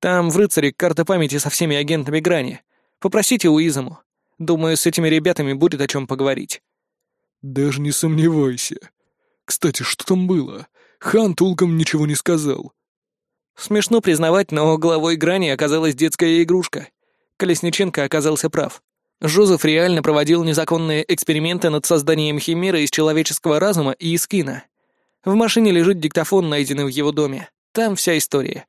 «Там в рыцаре карта памяти со всеми агентами Грани. Попросите у Изому. Думаю, с этими ребятами будет о чем поговорить». «Даже не сомневайся. Кстати, что там было? Хан толком ничего не сказал. Смешно признавать, но главой грани оказалась детская игрушка. Колесниченко оказался прав. Жозеф реально проводил незаконные эксперименты над созданием химеры из человеческого разума и из кино. В машине лежит диктофон, найденный в его доме. Там вся история.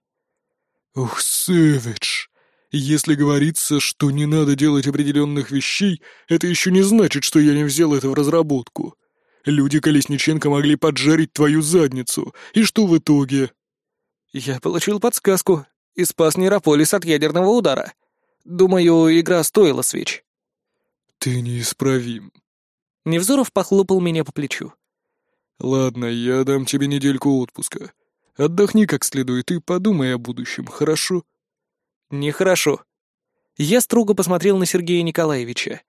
Ух, Сэвидж. Если говорится, что не надо делать определенных вещей, это еще не значит, что я не взял это в разработку. Люди Колесниченко могли поджарить твою задницу. И что в итоге? Я получил подсказку и спас Нерополис от ядерного удара. Думаю, игра стоила свеч. Ты неисправим. Невзоров похлопал меня по плечу. Ладно, я дам тебе недельку отпуска. Отдохни как следует и подумай о будущем, хорошо? Нехорошо. Я строго посмотрел на Сергея Николаевича.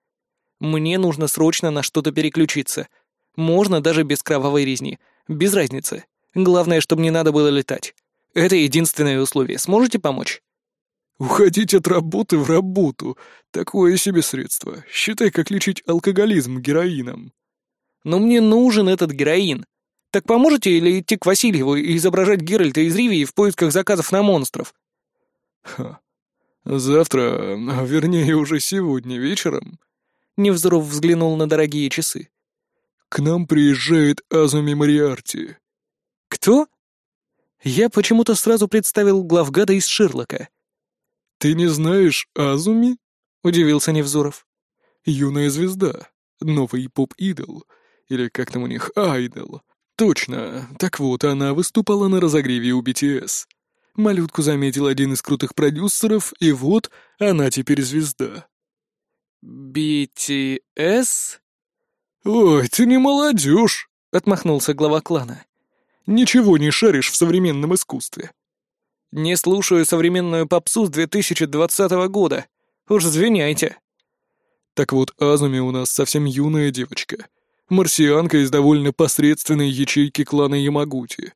Мне нужно срочно на что-то переключиться. Можно даже без кровавой резни. Без разницы. Главное, чтобы не надо было летать. Это единственное условие. Сможете помочь?» «Уходить от работы в работу. Такое себе средство. Считай, как лечить алкоголизм героином». «Но мне нужен этот героин. Так поможете или идти к Васильеву и изображать Геральта из Ривии в поисках заказов на монстров?» «Ха. Завтра, вернее уже сегодня вечером...» Невзоров взглянул на дорогие часы. «К нам приезжает Азуми Мариарти». «Кто?» Я почему-то сразу представил главгада из Шерлока. «Ты не знаешь Азуми?» — удивился Невзоров. «Юная звезда, новый поп-идол, или как там у них, айдол. Точно, так вот, она выступала на разогреве у BTS. Малютку заметил один из крутых продюсеров, и вот она теперь звезда». «BTS?» «Ой, ты не молодежь!» — отмахнулся глава клана. Ничего не шаришь в современном искусстве». «Не слушаю современную попсу с 2020 года. Уж извиняйте». «Так вот, Азуми у нас совсем юная девочка. Марсианка из довольно посредственной ячейки клана Ямагути.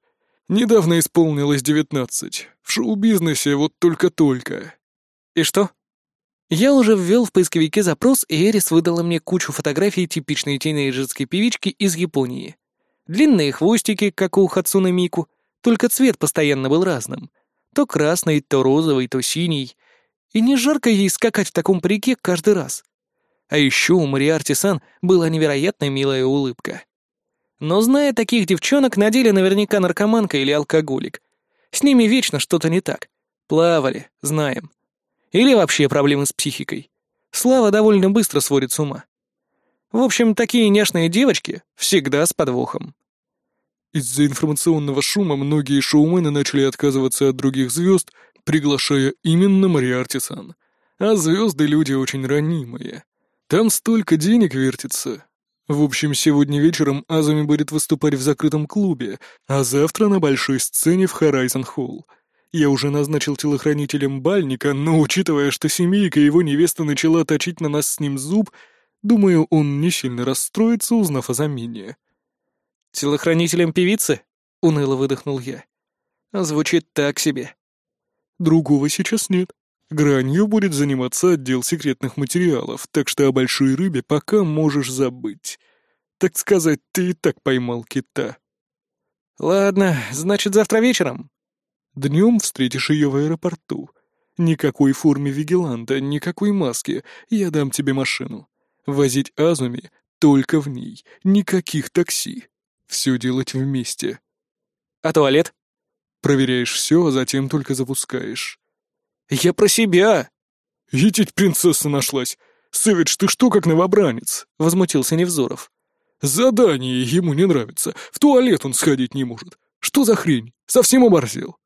Недавно исполнилось девятнадцать. В шоу-бизнесе вот только-только». «И что?» Я уже ввел в поисковике запрос, и Эрис выдала мне кучу фотографий типичной тинейджерской певички из Японии. Длинные хвостики, как у Хацуна Мику, только цвет постоянно был разным. То красный, то розовый, то синий. И не жарко ей скакать в таком парике каждый раз. А еще у Мариарти-сан была невероятно милая улыбка. Но зная таких девчонок, на деле наверняка наркоманка или алкоголик. С ними вечно что-то не так. Плавали, знаем. Или вообще проблемы с психикой. Слава довольно быстро сводит с ума. В общем, такие няшные девочки всегда с подвохом. Из-за информационного шума многие шоумены начали отказываться от других звезд, приглашая именно Мариартисан. А звезды люди очень ранимые. Там столько денег вертится. В общем, сегодня вечером Азуми будет выступать в закрытом клубе, а завтра на большой сцене в Хорайзен Холл. Я уже назначил телохранителем Бальника, но учитывая, что семейка его невеста начала точить на нас с ним зуб, Думаю, он не сильно расстроится, узнав о замене. «Телохранителем певицы?» — уныло выдохнул я. «Звучит так себе». «Другого сейчас нет. Гранью будет заниматься отдел секретных материалов, так что о большой рыбе пока можешь забыть. Так сказать, ты и так поймал кита». «Ладно, значит, завтра вечером?» «Днем встретишь ее в аэропорту. Никакой форме вигиланта, никакой маски. Я дам тебе машину. Возить Азуми только в ней, никаких такси. Все делать вместе. А туалет? Проверяешь все, а затем только запускаешь. Я про себя. Етить принцесса нашлась. Сэвидж, ты что, как новобранец? Возмутился Невзоров. Задание ему не нравится. В туалет он сходить не может. Что за хрень? Совсем оборзел.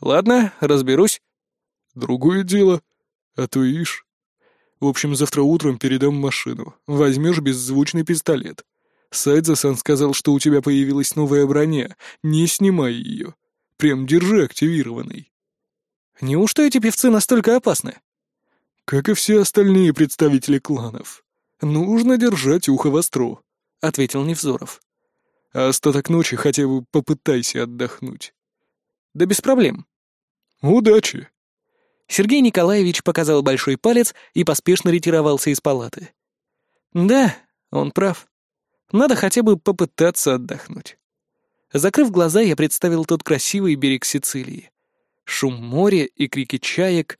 Ладно, разберусь. Другое дело. А то ишь, В общем, завтра утром передам машину. Возьмешь беззвучный пистолет. Сайдзасан сказал, что у тебя появилась новая броня. Не снимай ее. Прям держи активированной. Неужто эти певцы настолько опасны? Как и все остальные представители кланов. Нужно держать ухо востро, — ответил Невзоров. А остаток ночи хотя бы попытайся отдохнуть. Да без проблем. Удачи. Сергей Николаевич показал большой палец и поспешно ретировался из палаты. Да, он прав. Надо хотя бы попытаться отдохнуть. Закрыв глаза, я представил тот красивый берег Сицилии. Шум моря и крики чаек,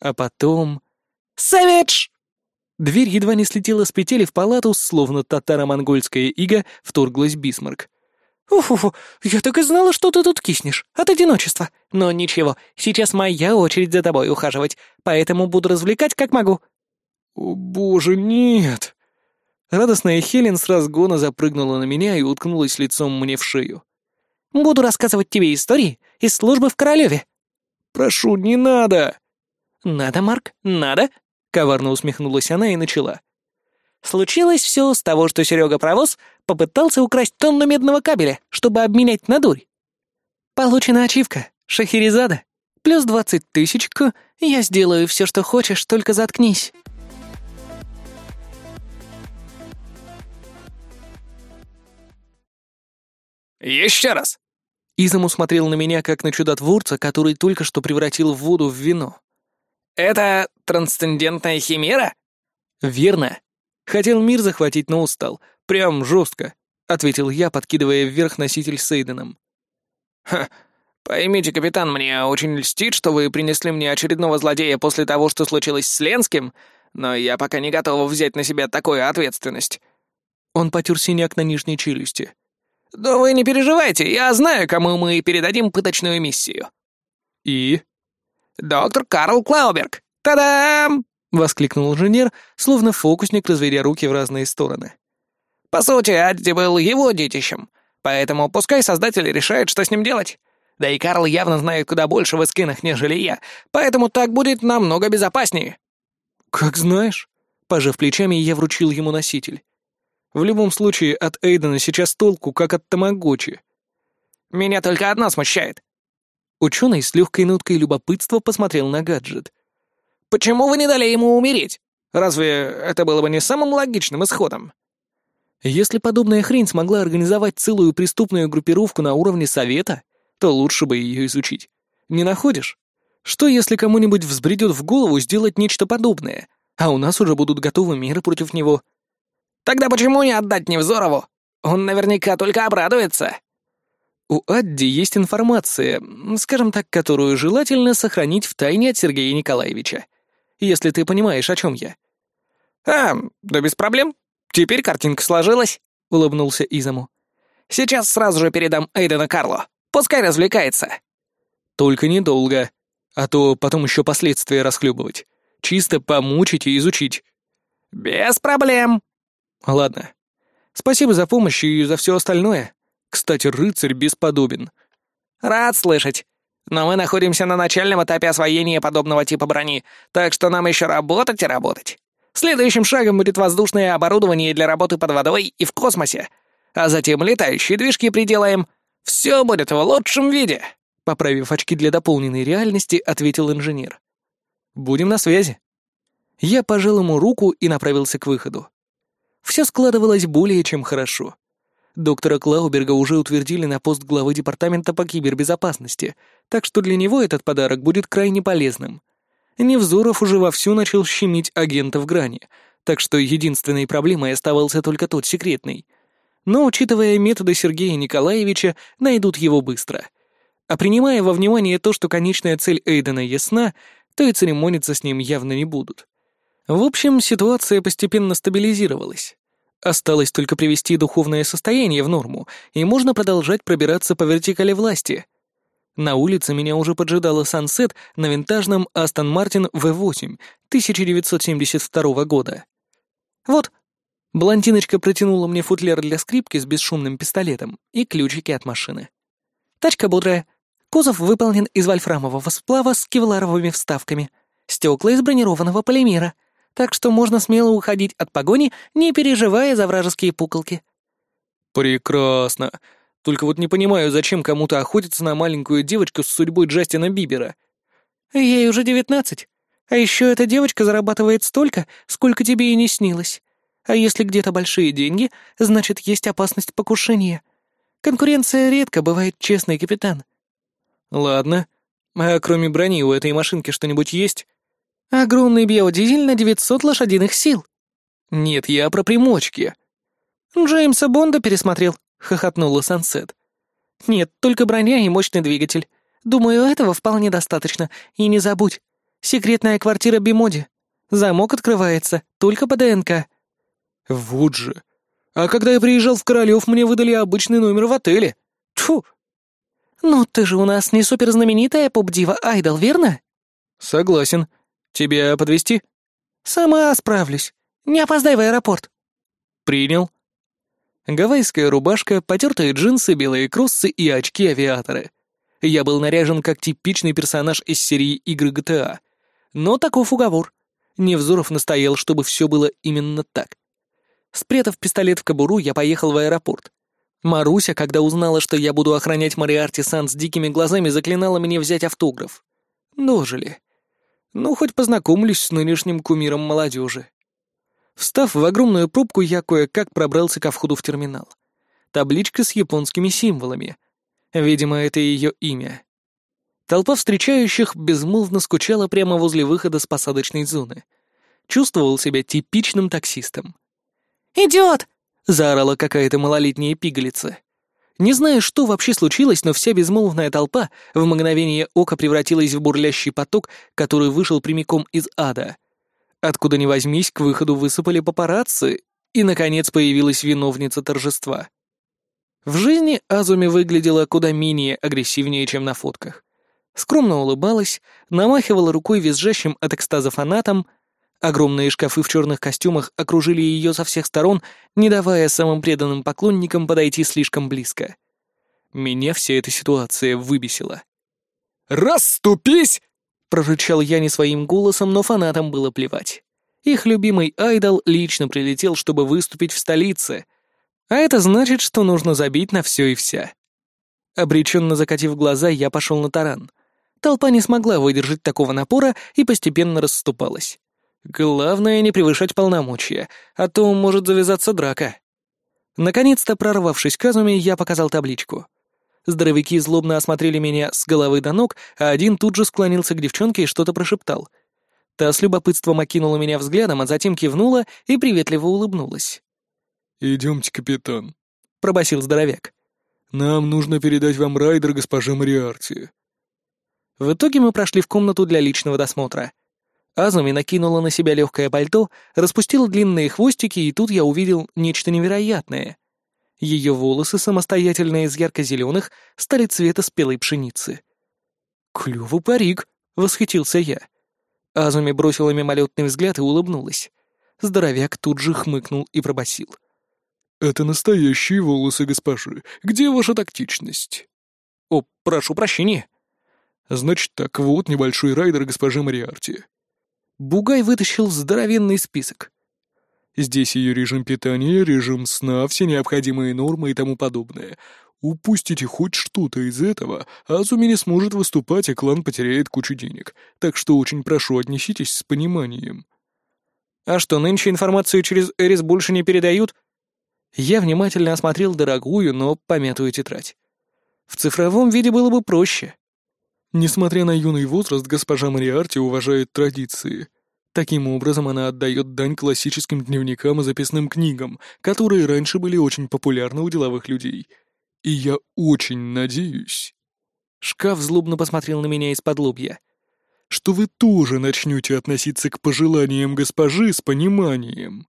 а потом... «Сэвидж!» Дверь едва не слетела с петель в палату, словно татаро-монгольская ига вторглась Бисмарк. «Уф-уф, я так и знала, что ты тут киснешь. От одиночества. Но ничего, сейчас моя очередь за тобой ухаживать, поэтому буду развлекать как могу». «О боже, нет!» Радостная Хелен с разгона запрыгнула на меня и уткнулась лицом мне в шею. «Буду рассказывать тебе истории из службы в Королеве». «Прошу, не надо!» «Надо, Марк, надо!» — коварно усмехнулась она и начала. Случилось все с того, что Серега Провоз попытался украсть тонну медного кабеля, чтобы обменять на дурь. Получена ачивка, Шахерезада. Плюс двадцать тысячку, я сделаю все, что хочешь, только заткнись. «Еще раз!» Изам усмотрел на меня, как на чудотворца, который только что превратил воду в вино. «Это трансцендентная химера?» «Верно. Хотел мир захватить, но устал. Прям жестко», — ответил я, подкидывая вверх носитель с Эйденом. «Ха, поймите, капитан, мне очень льстит, что вы принесли мне очередного злодея после того, что случилось с Ленским, но я пока не готова взять на себя такую ответственность». Он потер синяк на нижней челюсти. «Да вы не переживайте, я знаю, кому мы передадим пыточную миссию». «И?» «Доктор Карл Клауберг! Та-дам!» — воскликнул инженер, словно фокусник, разверя руки в разные стороны. «По сути, Адди был его детищем, поэтому пускай создатель решает, что с ним делать. Да и Карл явно знает куда больше в эскинах, нежели я, поэтому так будет намного безопаснее». «Как знаешь». Пожав плечами, я вручил ему носитель. В любом случае, от Эйдена сейчас толку, как от Тамагочи. Меня только одно смущает. Ученый с легкой ноткой любопытства посмотрел на гаджет. Почему вы не дали ему умереть? Разве это было бы не самым логичным исходом? Если подобная хрень смогла организовать целую преступную группировку на уровне Совета, то лучше бы ее изучить. Не находишь? Что если кому-нибудь взбредет в голову сделать нечто подобное, а у нас уже будут готовы меры против него? Тогда почему не отдать Невзорову? Он наверняка только обрадуется. У Адди есть информация, скажем так, которую желательно сохранить в тайне от Сергея Николаевича. Если ты понимаешь, о чем я. А, да без проблем. Теперь картинка сложилась, улыбнулся Изаму. Сейчас сразу же передам Эйдена Карло. Пускай развлекается. Только недолго, а то потом еще последствия расхлебывать. Чисто помучить и изучить. Без проблем, Ладно. Спасибо за помощь и за все остальное. Кстати, рыцарь бесподобен. Рад слышать. Но мы находимся на начальном этапе освоения подобного типа брони, так что нам еще работать и работать. Следующим шагом будет воздушное оборудование для работы под водой и в космосе. А затем летающие движки приделаем. Все будет в лучшем виде. Поправив очки для дополненной реальности, ответил инженер. «Будем на связи». Я пожал ему руку и направился к выходу. Все складывалось более чем хорошо. Доктора Клауберга уже утвердили на пост главы департамента по кибербезопасности, так что для него этот подарок будет крайне полезным. Невзоров уже вовсю начал щемить в грани, так что единственной проблемой оставался только тот секретный. Но, учитывая методы Сергея Николаевича, найдут его быстро. А принимая во внимание то, что конечная цель Эйдена ясна, то и церемониться с ним явно не будут. В общем, ситуация постепенно стабилизировалась. Осталось только привести духовное состояние в норму, и можно продолжать пробираться по вертикали власти. На улице меня уже поджидала Сансет на винтажном Астон Мартин V8 1972 года. «Вот». Блондиночка протянула мне футляр для скрипки с бесшумным пистолетом и ключики от машины. Тачка бодрая. Кузов выполнен из вольфрамового сплава с кевларовыми вставками. Стекла из бронированного полимера. так что можно смело уходить от погони, не переживая за вражеские пуколки». «Прекрасно. Только вот не понимаю, зачем кому-то охотиться на маленькую девочку с судьбой Джастина Бибера». «Ей уже девятнадцать. А еще эта девочка зарабатывает столько, сколько тебе и не снилось. А если где-то большие деньги, значит, есть опасность покушения. Конкуренция редко бывает честный, капитан». «Ладно. А кроме брони у этой машинки что-нибудь есть?» «Огромный биодизель на 900 лошадиных сил». «Нет, я про примочки». «Джеймса Бонда пересмотрел», — хохотнула Сансет. «Нет, только броня и мощный двигатель. Думаю, этого вполне достаточно. И не забудь, секретная квартира Бимоди. Замок открывается только по ДНК». «Вот же. А когда я приезжал в Королев, мне выдали обычный номер в отеле. Тьфу!» «Ну, ты же у нас не суперзнаменитая поп-дива Айдол, верно?» «Согласен. Тебя подвести? «Сама справлюсь. Не опоздай в аэропорт». «Принял». Гавайская рубашка, потертые джинсы, белые кроссы и очки-авиаторы. Я был наряжен как типичный персонаж из серии игры GTA. Но таков уговор. Невзоров настоял, чтобы все было именно так. Спрятав пистолет в кобуру, я поехал в аэропорт. Маруся, когда узнала, что я буду охранять Мариарти Сан с дикими глазами, заклинала мне взять автограф. Дожили. Ну, хоть познакомлюсь с нынешним кумиром молодежи. Встав в огромную пробку, я кое-как пробрался ко входу в терминал. Табличка с японскими символами. Видимо, это ее имя. Толпа встречающих безмолвно скучала прямо возле выхода с посадочной зоны. Чувствовал себя типичным таксистом. «Идиот!» — заорала какая-то малолетняя пигалица. Не знаю, что вообще случилось, но вся безмолвная толпа в мгновение ока превратилась в бурлящий поток, который вышел прямиком из ада. Откуда ни возьмись, к выходу высыпали папарацци, и, наконец, появилась виновница торжества. В жизни Азуми выглядела куда менее агрессивнее, чем на фотках. Скромно улыбалась, намахивала рукой визжащим от экстаза фанатам, огромные шкафы в черных костюмах окружили ее со всех сторон, не давая самым преданным поклонникам подойти слишком близко. Меня вся эта ситуация выбесила. «Расступись!» Прорычал я не своим голосом, но фанатам было плевать. Их любимый айдол лично прилетел, чтобы выступить в столице. А это значит, что нужно забить на все и вся. Обреченно закатив глаза, я пошел на таран. Толпа не смогла выдержать такого напора и постепенно расступалась. Главное не превышать полномочия, а то может завязаться драка. Наконец-то, прорвавшись к Азуме, я показал табличку. Здоровяки злобно осмотрели меня с головы до ног, а один тут же склонился к девчонке и что-то прошептал. Та с любопытством окинула меня взглядом, а затем кивнула и приветливо улыбнулась. «Идемте, капитан», — пробасил здоровяк. «Нам нужно передать вам райдер госпожи Мариарти». В итоге мы прошли в комнату для личного досмотра. Азуми накинула на себя легкое пальто, распустила длинные хвостики, и тут я увидел нечто невероятное. Ее волосы, самостоятельно из ярко-зеленых, стали цвета спелой пшеницы. «Клёвый парик!» — восхитился я. Азуми бросила мимолетный взгляд и улыбнулась. Здоровяк тут же хмыкнул и пробасил. «Это настоящие волосы госпожи. Где ваша тактичность?» «О, прошу прощения». «Значит так, вот небольшой райдер госпожи Мариарти». Бугай вытащил здоровенный список. Здесь ее режим питания, режим сна, все необходимые нормы и тому подобное. Упустите хоть что-то из этого, а Азуми не сможет выступать, и клан потеряет кучу денег. Так что очень прошу, отнеситесь с пониманием. А что, нынче информацию через Эрис больше не передают? Я внимательно осмотрел дорогую, но помятую тетрадь. В цифровом виде было бы проще. Несмотря на юный возраст, госпожа Мариарти уважает традиции. Таким образом, она отдает дань классическим дневникам и записным книгам, которые раньше были очень популярны у деловых людей. И я очень надеюсь... Шкаф злобно посмотрел на меня из-под лобья. Что вы тоже начнете относиться к пожеланиям госпожи с пониманием.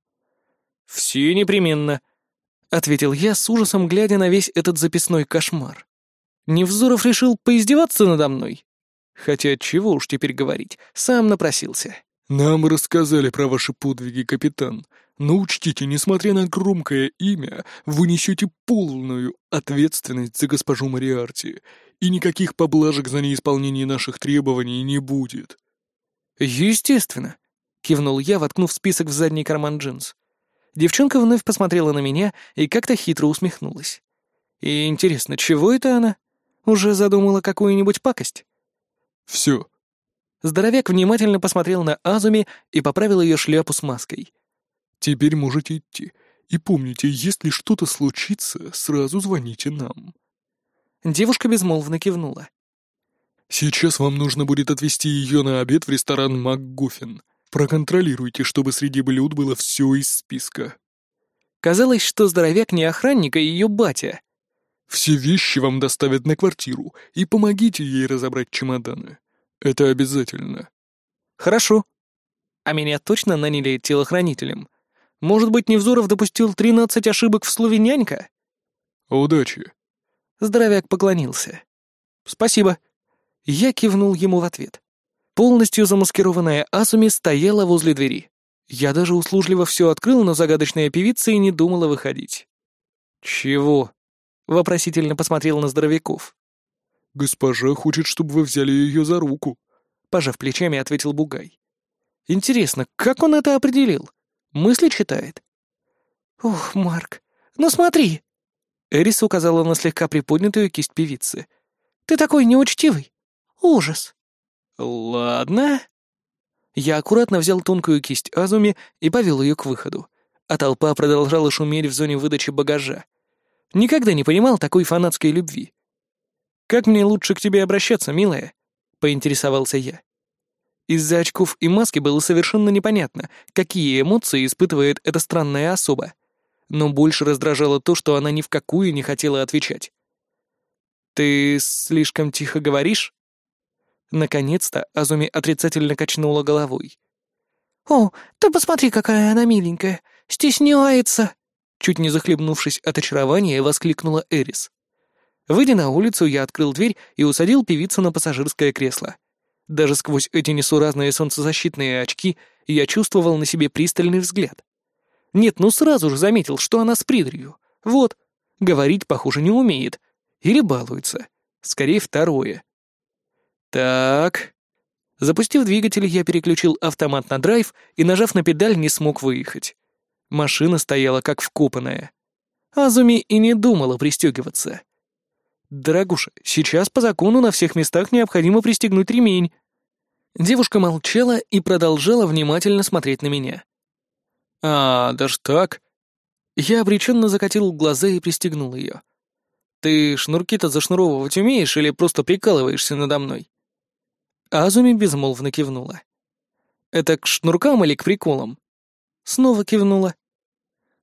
«Все непременно», — ответил я с ужасом, глядя на весь этот записной кошмар. Невзоров решил поиздеваться надо мной? Хотя чего уж теперь говорить, сам напросился. «Нам рассказали про ваши подвиги, капитан, но учтите, несмотря на громкое имя, вы несете полную ответственность за госпожу Мариарти, и никаких поблажек за неисполнение наших требований не будет». «Естественно», — кивнул я, воткнув список в задний карман джинс. Девчонка вновь посмотрела на меня и как-то хитро усмехнулась. И интересно, чего это она? Уже задумала какую-нибудь пакость? Все. Здоровяк внимательно посмотрел на Азуми и поправил ее шляпу с маской. Теперь можете идти. И помните, если что-то случится, сразу звоните нам. Девушка безмолвно кивнула. Сейчас вам нужно будет отвезти ее на обед в ресторан МакГуффин. Проконтролируйте, чтобы среди блюд было все из списка. Казалось, что здоровяк не охранник, а ее батя. Все вещи вам доставят на квартиру, и помогите ей разобрать чемоданы. Это обязательно. Хорошо. А меня точно наняли телохранителем? Может быть, Невзоров допустил тринадцать ошибок в слове «нянька»? Удачи. Здоровяк поклонился. Спасибо. Я кивнул ему в ответ. Полностью замаскированная Асуми стояла возле двери. Я даже услужливо все открыл, но загадочная певица и не думала выходить. «Чего?» — вопросительно посмотрел на здоровяков. «Госпожа хочет, чтобы вы взяли ее за руку», — пожав плечами, ответил Бугай. «Интересно, как он это определил? Мысли читает?» «Ух, Марк, ну смотри!» Эрис указала на слегка приподнятую кисть певицы. «Ты такой неучтивый! Ужас!» «Ладно». Я аккуратно взял тонкую кисть Азуми и повел ее к выходу, а толпа продолжала шуметь в зоне выдачи багажа. Никогда не понимал такой фанатской любви. «Как мне лучше к тебе обращаться, милая?» — поинтересовался я. Из-за очков и маски было совершенно непонятно, какие эмоции испытывает эта странная особа. Но больше раздражало то, что она ни в какую не хотела отвечать. «Ты слишком тихо говоришь?» Наконец-то Азуми отрицательно качнула головой. «О, ты посмотри, какая она миленькая! Стесняется!» Чуть не захлебнувшись от очарования, воскликнула Эрис. Выйдя на улицу, я открыл дверь и усадил певицу на пассажирское кресло. Даже сквозь эти несуразные солнцезащитные очки я чувствовал на себе пристальный взгляд. Нет, ну сразу же заметил, что она с придрью. Вот, говорить, похоже, не умеет. Или балуется. Скорее, второе. Так. Запустив двигатель, я переключил автомат на драйв и, нажав на педаль, не смог выехать. Машина стояла как вкопанная. Азуми и не думала пристегиваться. «Дорогуша, сейчас по закону на всех местах необходимо пристегнуть ремень». Девушка молчала и продолжала внимательно смотреть на меня. «А, даже так?» Я обреченно закатил глаза и пристегнул ее. «Ты шнурки-то зашнуровывать умеешь или просто прикалываешься надо мной?» Азуми безмолвно кивнула. «Это к шнуркам или к приколам?» Снова кивнула.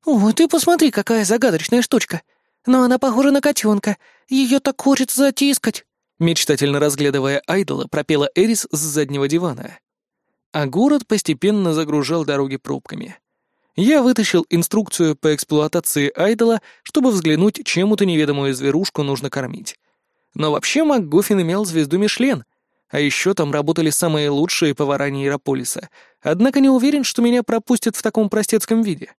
«О, ты посмотри, какая загадочная штучка! Но она похожа на котенка. Ее так хочется затискать!» Мечтательно разглядывая айдола, пропела Эрис с заднего дивана. А город постепенно загружал дороги пробками. Я вытащил инструкцию по эксплуатации айдола, чтобы взглянуть, чем эту неведомую зверушку нужно кормить. Но вообще МакГуффин имел звезду Мишлен, а еще там работали самые лучшие повара Нейрополиса. Однако не уверен, что меня пропустят в таком простецком виде.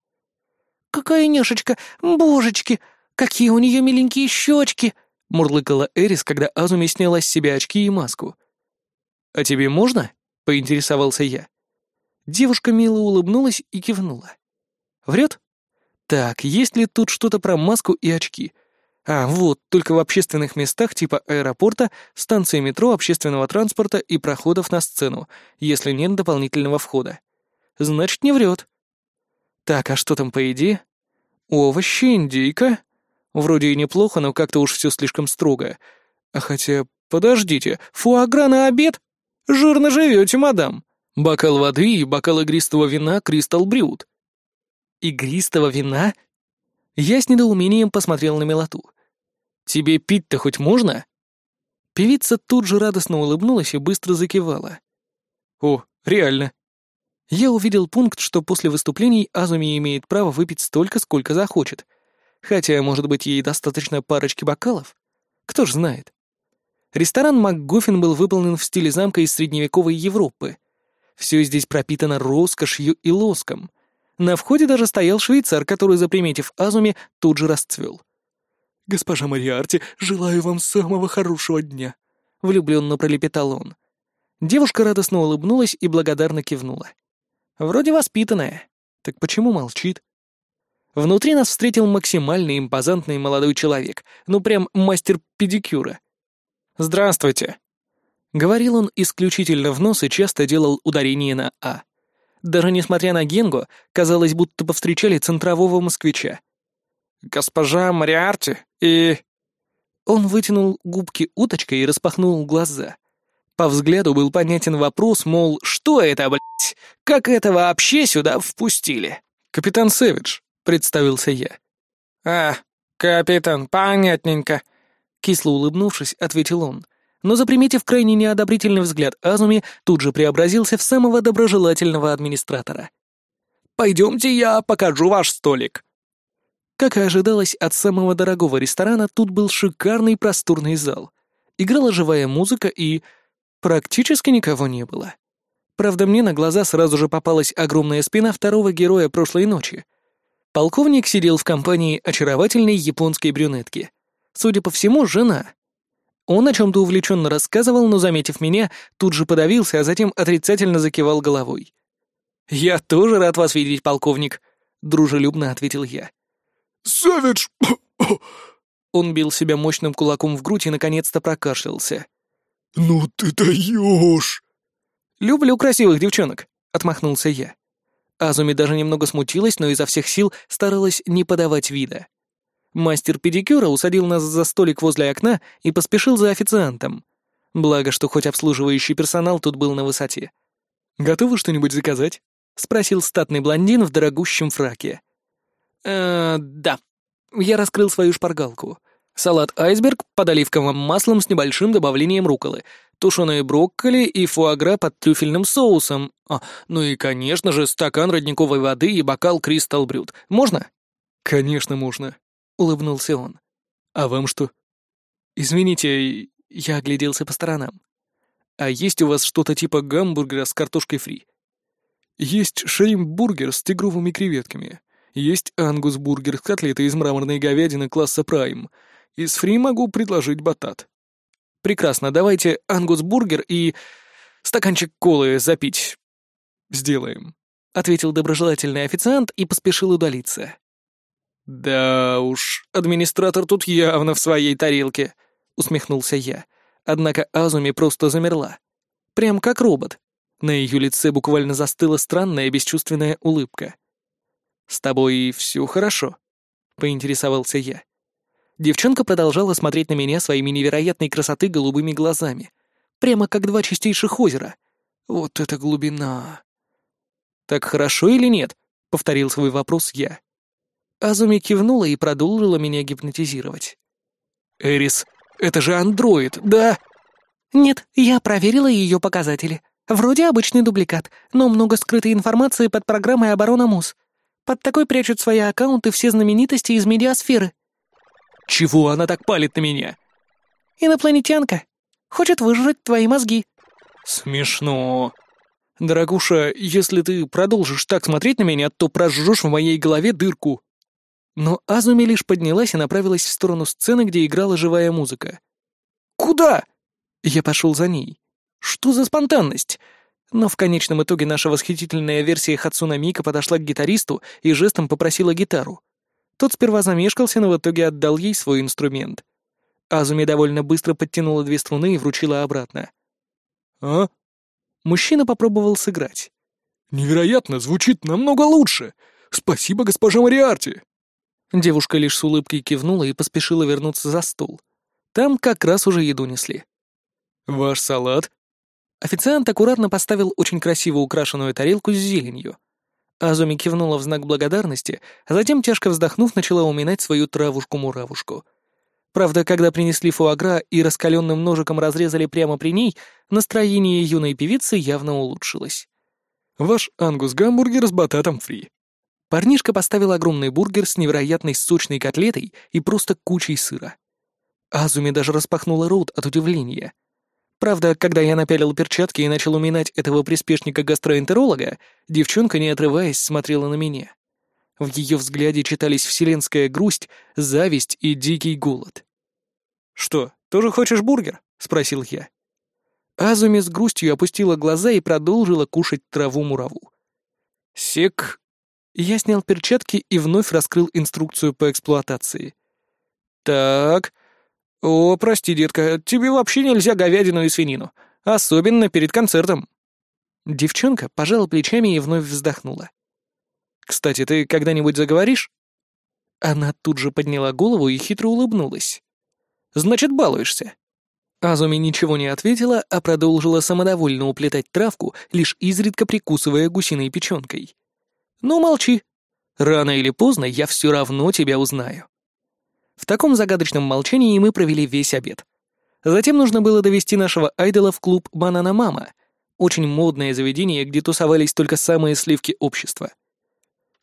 «Какая няшечка! Божечки! Какие у нее миленькие щечки!» — мурлыкала Эрис, когда Азуми сняла с себя очки и маску. «А тебе можно?» — поинтересовался я. Девушка мило улыбнулась и кивнула. «Врет? Так, есть ли тут что-то про маску и очки? А, вот, только в общественных местах типа аэропорта, станции метро, общественного транспорта и проходов на сцену, если нет дополнительного входа. Значит, не врет. Так, а что там по еде? Овощи, индейка? Вроде и неплохо, но как-то уж все слишком строго. А хотя, подождите, фуагра на обед? Жирно живете, мадам. Бокал воды и бокал игристого вина Кристал Брют. Игристого вина? Я с недоумением посмотрел на Мелоту. «Тебе пить-то хоть можно?» Певица тут же радостно улыбнулась и быстро закивала. «О, реально!» Я увидел пункт, что после выступлений Азуми имеет право выпить столько, сколько захочет. Хотя, может быть, ей достаточно парочки бокалов? Кто ж знает. Ресторан МакГуффин был выполнен в стиле замка из средневековой Европы. Все здесь пропитано роскошью и лоском — на входе даже стоял швейцар, который, заприметив Азуми, тут же расцвел. «Госпожа Мариарти, желаю вам самого хорошего дня», — влюбленно пролепетал он. Девушка радостно улыбнулась и благодарно кивнула. Вроде воспитанная. Так почему молчит? Внутри нас встретил максимально импозантный молодой человек, ну прям мастер педикюра. «Здравствуйте», — говорил он исключительно в нос и часто делал ударение на «а». Даже несмотря на Генго, казалось, будто повстречали центрового москвича. «Госпожа Мариарти и...» Он вытянул губки уточкой и распахнул глаза. По взгляду был понятен вопрос, мол, что это, блядь? Как это вообще сюда впустили? «Капитан Сэвидж», — представился я. «А, капитан, понятненько», — кисло улыбнувшись, ответил он. Но, заприметив крайне неодобрительный взгляд Азуми, тут же преобразился в самого доброжелательного администратора. «Пойдемте, я покажу ваш столик». Как и ожидалось от самого дорогого ресторана, тут был шикарный просторный зал. Играла живая музыка и... практически никого не было. Правда, мне на глаза сразу же попалась огромная спина второго героя прошлой ночи. Полковник сидел в компании очаровательной японской брюнетки. Судя по всему, жена. Он о чем-то увлеченно рассказывал, но, заметив меня, тут же подавился, а затем отрицательно закивал головой. «Я тоже рад вас видеть, полковник», — дружелюбно ответил я. «Савидж!» Он бил себя мощным кулаком в грудь и, наконец-то, прокашлялся. «Ну ты даешь!» «Люблю красивых девчонок», — отмахнулся я. Азуми даже немного смутилась, но изо всех сил старалась не подавать вида. Мастер педикюра усадил нас за столик возле окна и поспешил за официантом. Благо, что хоть обслуживающий персонал тут был на высоте. «Готовы что-нибудь заказать?» — спросил статный блондин в дорогущем фраке. «Э, да». Я раскрыл свою шпаргалку. Салат «Айсберг» под оливковым маслом с небольшим добавлением руколы, тушеные брокколи и фуагра под трюфельным соусом. А, ну и, конечно же, стакан родниковой воды и бокал «Кристалл Брют». Можно? «Конечно, можно», — улыбнулся он. «А вам что?» «Извините, я огляделся по сторонам. А есть у вас что-то типа гамбургера с картошкой фри?» «Есть шримп-бургер с тигровыми креветками. Есть ангус-бургер с котлетой из мраморной говядины класса прайм. Из фри могу предложить батат». «Прекрасно, давайте ангус-бургер и стаканчик колы запить». «Сделаем», — ответил доброжелательный официант и поспешил удалиться. «Да уж, администратор тут явно в своей тарелке», — усмехнулся я. Однако Азуми просто замерла. Прям как робот. На ее лице буквально застыла странная бесчувственная улыбка. «С тобой все хорошо?» — поинтересовался я. Девчонка продолжала смотреть на меня своими невероятной красоты голубыми глазами. Прямо как два чистейших озера. Вот это глубина! «Так хорошо или нет?» — повторил свой вопрос я. Азуми кивнула и продолжила меня гипнотизировать. «Эрис, это же андроид, да?» «Нет, я проверила ее показатели. Вроде обычный дубликат, но много скрытой информации под программой оборона МУС. Под такой прячут свои аккаунты все знаменитости из медиасферы». «Чего она так палит на меня?» «Инопланетянка. Хочет выжрать твои мозги». «Смешно. Дорогуша, если ты продолжишь так смотреть на меня, то прожжешь в моей голове дырку». Но Азуми лишь поднялась и направилась в сторону сцены, где играла живая музыка. «Куда?» Я пошел за ней. «Что за спонтанность?» Но в конечном итоге наша восхитительная версия Хацуна Мика подошла к гитаристу и жестом попросила гитару. Тот сперва замешкался, но в итоге отдал ей свой инструмент. Азуми довольно быстро подтянула две струны и вручила обратно. «А?» Мужчина попробовал сыграть. «Невероятно, звучит намного лучше! Спасибо, госпожа Мариарти!» Девушка лишь с улыбкой кивнула и поспешила вернуться за стол. Там как раз уже еду несли. «Ваш салат?» Официант аккуратно поставил очень красиво украшенную тарелку с зеленью. Азуми кивнула в знак благодарности, а затем, тяжко вздохнув, начала уминать свою травушку-муравушку. Правда, когда принесли фуагра и раскаленным ножиком разрезали прямо при ней, настроение юной певицы явно улучшилось. «Ваш ангус-гамбургер с бататом фри», Парнишка поставил огромный бургер с невероятной сочной котлетой и просто кучей сыра. Азуми даже распахнула рот от удивления. Правда, когда я напялил перчатки и начал уминать этого приспешника-гастроэнтеролога, девчонка, не отрываясь, смотрела на меня. В ее взгляде читались вселенская грусть, зависть и дикий голод. «Что, тоже хочешь бургер?» — спросил я. Азуми с грустью опустила глаза и продолжила кушать траву-мураву. Сек... Я снял перчатки и вновь раскрыл инструкцию по эксплуатации. Так... О, прости, детка, тебе вообще нельзя говядину и свинину. Особенно перед концертом. Девчонка пожала плечами и вновь вздохнула. «Кстати, ты когда-нибудь заговоришь?» Она тут же подняла голову и хитро улыбнулась. «Значит, балуешься?» Азуми ничего не ответила, а продолжила самодовольно уплетать травку, лишь изредка прикусывая гусиной печенкой. «Ну, молчи. Рано или поздно я все равно тебя узнаю». В таком загадочном молчании мы провели весь обед. Затем нужно было довести нашего айдола в клуб «Банана Мама», очень модное заведение, где тусовались только самые сливки общества.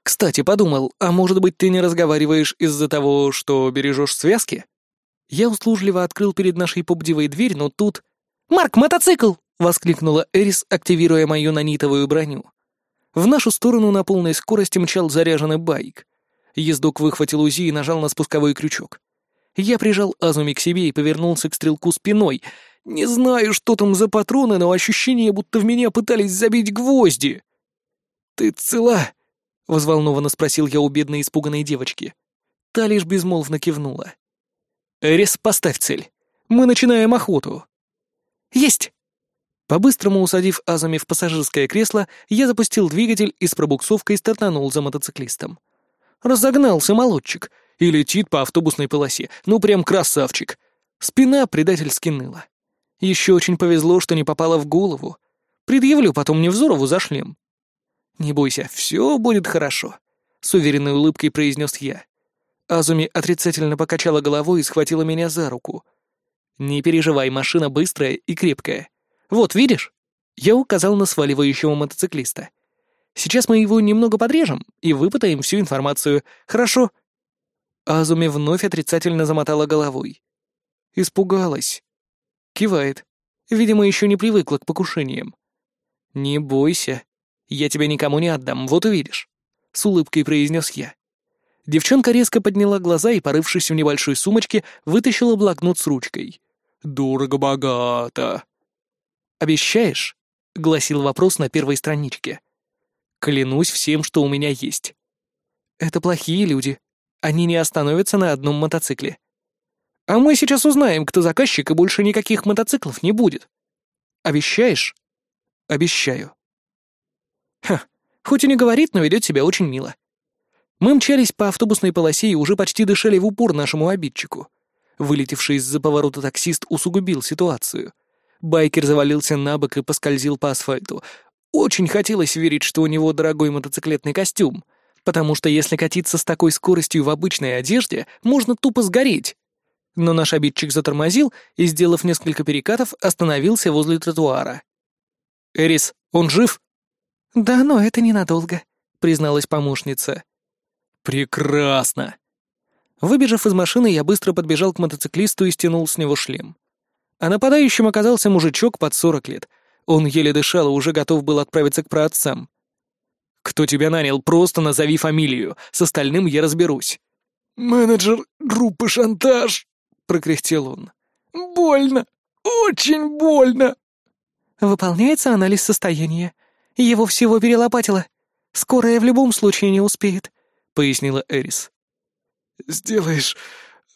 Кстати, подумал, а может быть ты не разговариваешь из-за того, что бережешь связки? Я услужливо открыл перед нашей поп-дивой дверь, но тут... «Марк, мотоцикл!» — воскликнула Эрис, активируя мою нанитовую броню. В нашу сторону на полной скорости мчал заряженный байк. Ездок выхватил УЗИ и нажал на спусковой крючок. Я прижал Азуми к себе и повернулся к стрелку спиной. Не знаю, что там за патроны, но ощущение, будто в меня пытались забить гвозди. «Ты цела?» — взволнованно спросил я у бедной испуганной девочки. Та лишь безмолвно кивнула. «Эрис, поставь цель. Мы начинаем охоту». «Есть!» По-быстрому усадив Азами в пассажирское кресло, я запустил двигатель и с пробуксовкой стартанул за мотоциклистом. Разогнался молодчик и летит по автобусной полосе. Ну, прям красавчик. Спина предательски ныла. Еще очень повезло, что не попала в голову. Предъявлю потом Невзорову за шлем. «Не бойся, все будет хорошо», — с уверенной улыбкой произнес я. Азуми отрицательно покачала головой и схватила меня за руку. «Не переживай, машина быстрая и крепкая. Вот, видишь?» Я указал на сваливающего мотоциклиста. «Сейчас мы его немного подрежем и выпытаем всю информацию. Хорошо?» Азуми вновь отрицательно замотала головой. Испугалась. Кивает. Видимо, еще не привыкла к покушениям. «Не бойся. Я тебя никому не отдам, вот увидишь», — с улыбкой произнес я. Девчонка резко подняла глаза и, порывшись в небольшой сумочке, вытащила блокнот с ручкой. «Дорого-богато». «Обещаешь?» — гласил вопрос на первой страничке. «Клянусь всем, что у меня есть». «Это плохие люди. Они не остановятся на одном мотоцикле. А мы сейчас узнаем, кто заказчик, и больше никаких мотоциклов не будет. Обещаешь? Обещаю. Ха, хоть и не говорит, но ведет себя очень мило. Мы мчались по автобусной полосе и уже почти дышали в упор нашему обидчику. Вылетевший из-за поворота таксист усугубил ситуацию. Байкер завалился на бок и поскользил по асфальту. Очень хотелось верить, что у него дорогой мотоциклетный костюм, потому что если катиться с такой скоростью в обычной одежде, можно тупо сгореть но наш обидчик затормозил и, сделав несколько перекатов, остановился возле тротуара. «Эрис, он жив?» «Да, но это ненадолго», — призналась помощница. «Прекрасно!» Выбежав из машины, я быстро подбежал к мотоциклисту и стянул с него шлем. А нападающим оказался мужичок под сорок лет. Он еле дышал и уже готов был отправиться к праотцам. «Кто тебя нанял, просто назови фамилию, с остальным я разберусь». «Менеджер группы «Шантаж», прокряхтел он. «Больно! Очень больно!» «Выполняется анализ состояния. Его всего перелопатило. Скорая в любом случае не успеет», — пояснила Эрис. «Сделаешь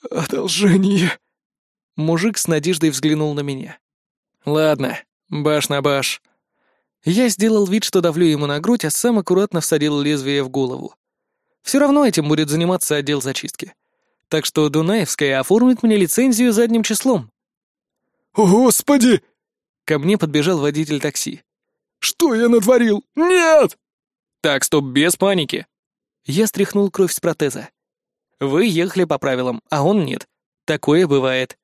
одолжение?» Мужик с надеждой взглянул на меня. «Ладно, баш на баш». Я сделал вид, что давлю ему на грудь, а сам аккуратно всадил лезвие в голову. Все равно этим будет заниматься отдел зачистки так что Дунаевская оформит мне лицензию задним числом». «О, Господи!» Ко мне подбежал водитель такси. «Что я натворил? Нет!» «Так, стоп, без паники!» Я стряхнул кровь с протеза. «Вы ехали по правилам, а он нет. Такое бывает».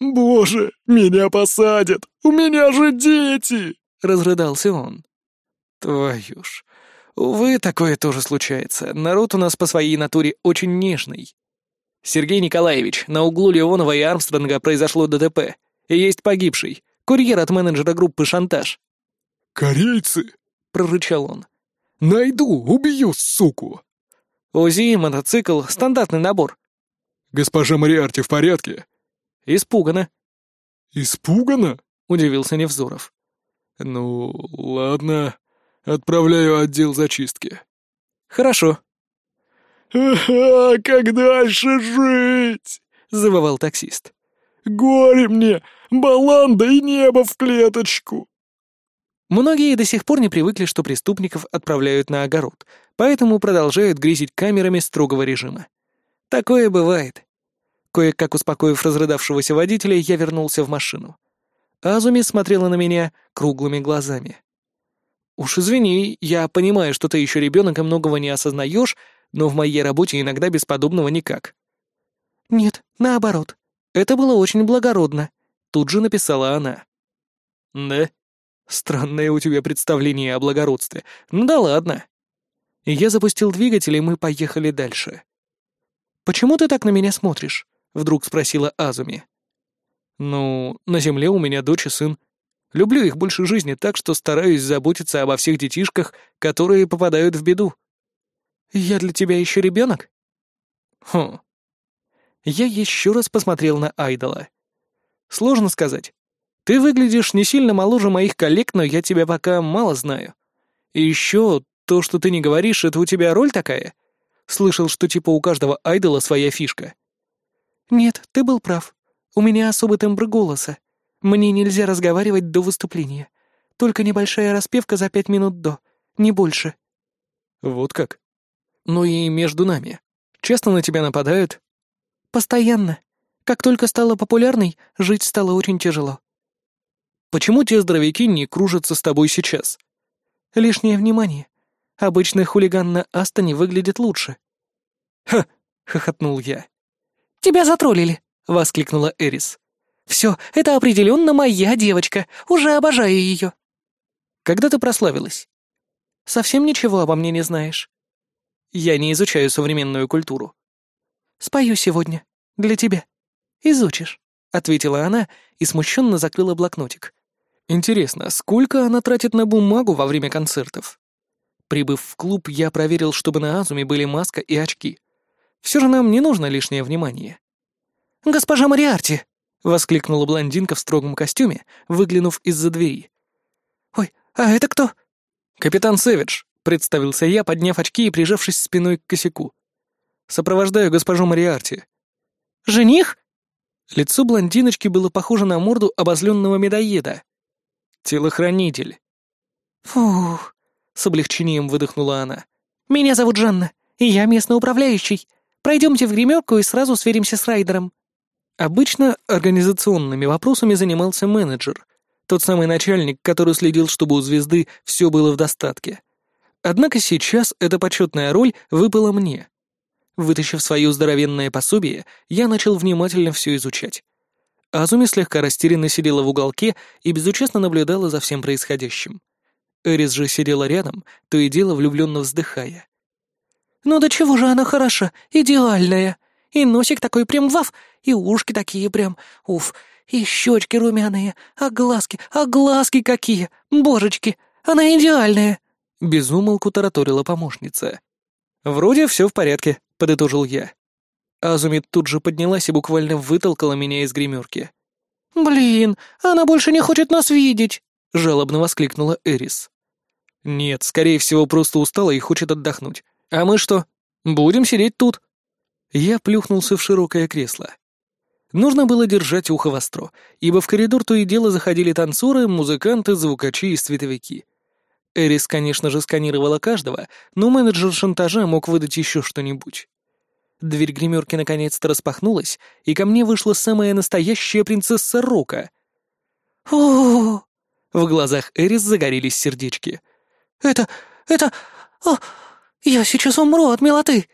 «Боже, меня посадят! У меня же дети!» — разрыдался он. «Твою ж! Увы, такое тоже случается. Народ у нас по своей натуре очень нежный. «Сергей Николаевич, на углу Леонова и Армстронга произошло ДТП. И есть погибший. Курьер от менеджера группы «Шантаж». «Корейцы?» — прорычал он. «Найду, убью, суку!» УЗИ, мотоцикл, стандартный набор. «Госпожа Мариарти в порядке?» «Испугана». «Испугана?» — удивился Невзоров. «Ну, ладно. Отправляю отдел зачистки». «Хорошо». «Ага, как дальше жить?» — завывал таксист. «Горе мне! Баланда и небо в клеточку!» Многие до сих пор не привыкли, что преступников отправляют на огород, поэтому продолжают грезить камерами строгого режима. Такое бывает. Кое-как успокоив разрыдавшегося водителя, я вернулся в машину. Азуми смотрела на меня круглыми глазами. «Уж извини, я понимаю, что ты еще ребенок и многого не осознаешь, но в моей работе иногда без подобного никак». «Нет, наоборот. Это было очень благородно», — тут же написала она. «Да? Странное у тебя представление о благородстве. Ну да ладно». Я запустил двигатель, и мы поехали дальше. «Почему ты так на меня смотришь?» — вдруг спросила Азуми. «Ну, на земле у меня дочь и сын. Люблю их больше жизни так, что стараюсь заботиться обо всех детишках, которые попадают в беду. Я для тебя еще ребенок? Хм. Я еще раз посмотрел на Айдола. Сложно сказать. Ты выглядишь не сильно моложе моих коллег, но я тебя пока мало знаю. И еще то, что ты не говоришь, это у тебя роль такая? Слышал, что типа у каждого айдола своя фишка. Нет, ты был прав. У меня особый тембр голоса. Мне нельзя разговаривать до выступления. Только небольшая распевка за пять минут до, не больше. Вот как? Ну и между нами. Часто на тебя нападают? Постоянно. Как только стала популярной, жить стало очень тяжело. Почему те здоровяки не кружатся с тобой сейчас? Лишнее внимание. Обычный хулиган на Астоне выглядит лучше. «Ха!» — хохотнул я. «Тебя затроллили!» — воскликнула Эрис. «Все, это определенно моя девочка. Уже обожаю ее». «Когда ты прославилась?» «Совсем ничего обо мне не знаешь». «Я не изучаю современную культуру». «Спою сегодня. Для тебя. Изучишь», — ответила она и смущенно закрыла блокнотик. «Интересно, сколько она тратит на бумагу во время концертов?» Прибыв в клуб, я проверил, чтобы на Азуме были маска и очки. Все же нам не нужно лишнее внимание. «Госпожа Мариарти!» — воскликнула блондинка в строгом костюме, выглянув из-за двери. «Ой, а это кто?» «Капитан Сэвидж», — представился я, подняв очки и прижавшись спиной к косяку. «Сопровождаю госпожу Мариарти». «Жених?» Лицо блондиночки было похоже на морду обозленного медоеда. «Телохранитель». «Фух», — с облегчением выдохнула она. «Меня зовут Жанна, и я местный управляющий. Пройдемте в гримерку и сразу сверимся с Райдером». Обычно организационными вопросами занимался менеджер, тот самый начальник, который следил, чтобы у звезды все было в достатке. Однако сейчас эта почетная роль выпала мне. Вытащив свое здоровенное пособие, я начал внимательно все изучать. Азуми слегка растерянно сидела в уголке и безучастно наблюдала за всем происходящим. Эрис же сидела рядом, то и дело влюбленно вздыхая. «Ну до чего же она хороша, идеальная!» И носик такой прям ваф, и ушки такие прям, уф, и щечки румяные, а глазки, а глазки какие, божечки, она идеальная!» Безумолку тараторила помощница. «Вроде все в порядке», — подытожил я. Азуми тут же поднялась и буквально вытолкала меня из гримерки. «Блин, она больше не хочет нас видеть!» — жалобно воскликнула Эрис. «Нет, скорее всего, просто устала и хочет отдохнуть. А мы что, будем сидеть тут?» Я плюхнулся в широкое кресло. Нужно было держать ухо востро, ибо в коридор то и дело заходили танцоры, музыканты, звукачи и световики. Эрис, конечно же, сканировала каждого, но менеджер шантажа мог выдать еще что-нибудь. Дверь гримерки наконец-то распахнулась, и ко мне вышла самая настоящая принцесса Рока. о В глазах Эрис загорелись сердечки. «Это... это... О, я сейчас умру от милоты!»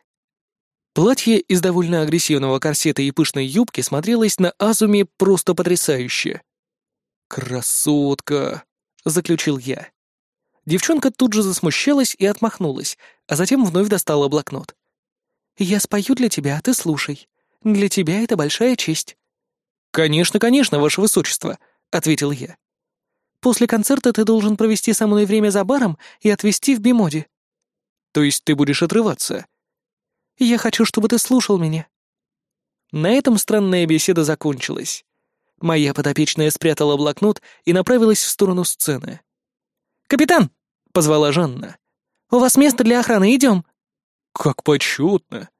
Платье из довольно агрессивного корсета и пышной юбки смотрелось на Азуме просто потрясающе. «Красотка!» — заключил я. Девчонка тут же засмущалась и отмахнулась, а затем вновь достала блокнот. «Я спою для тебя, а ты слушай. Для тебя это большая честь». «Конечно, конечно, ваше высочество», — ответил я. «После концерта ты должен провести со мной время за баром и отвезти в Бимоди». «То есть ты будешь отрываться?» Я хочу, чтобы ты слушал меня». На этом странная беседа закончилась. Моя подопечная спрятала блокнот и направилась в сторону сцены. «Капитан!» —— позвала Жанна. «У вас место для охраны, идем!» «Как почетно!»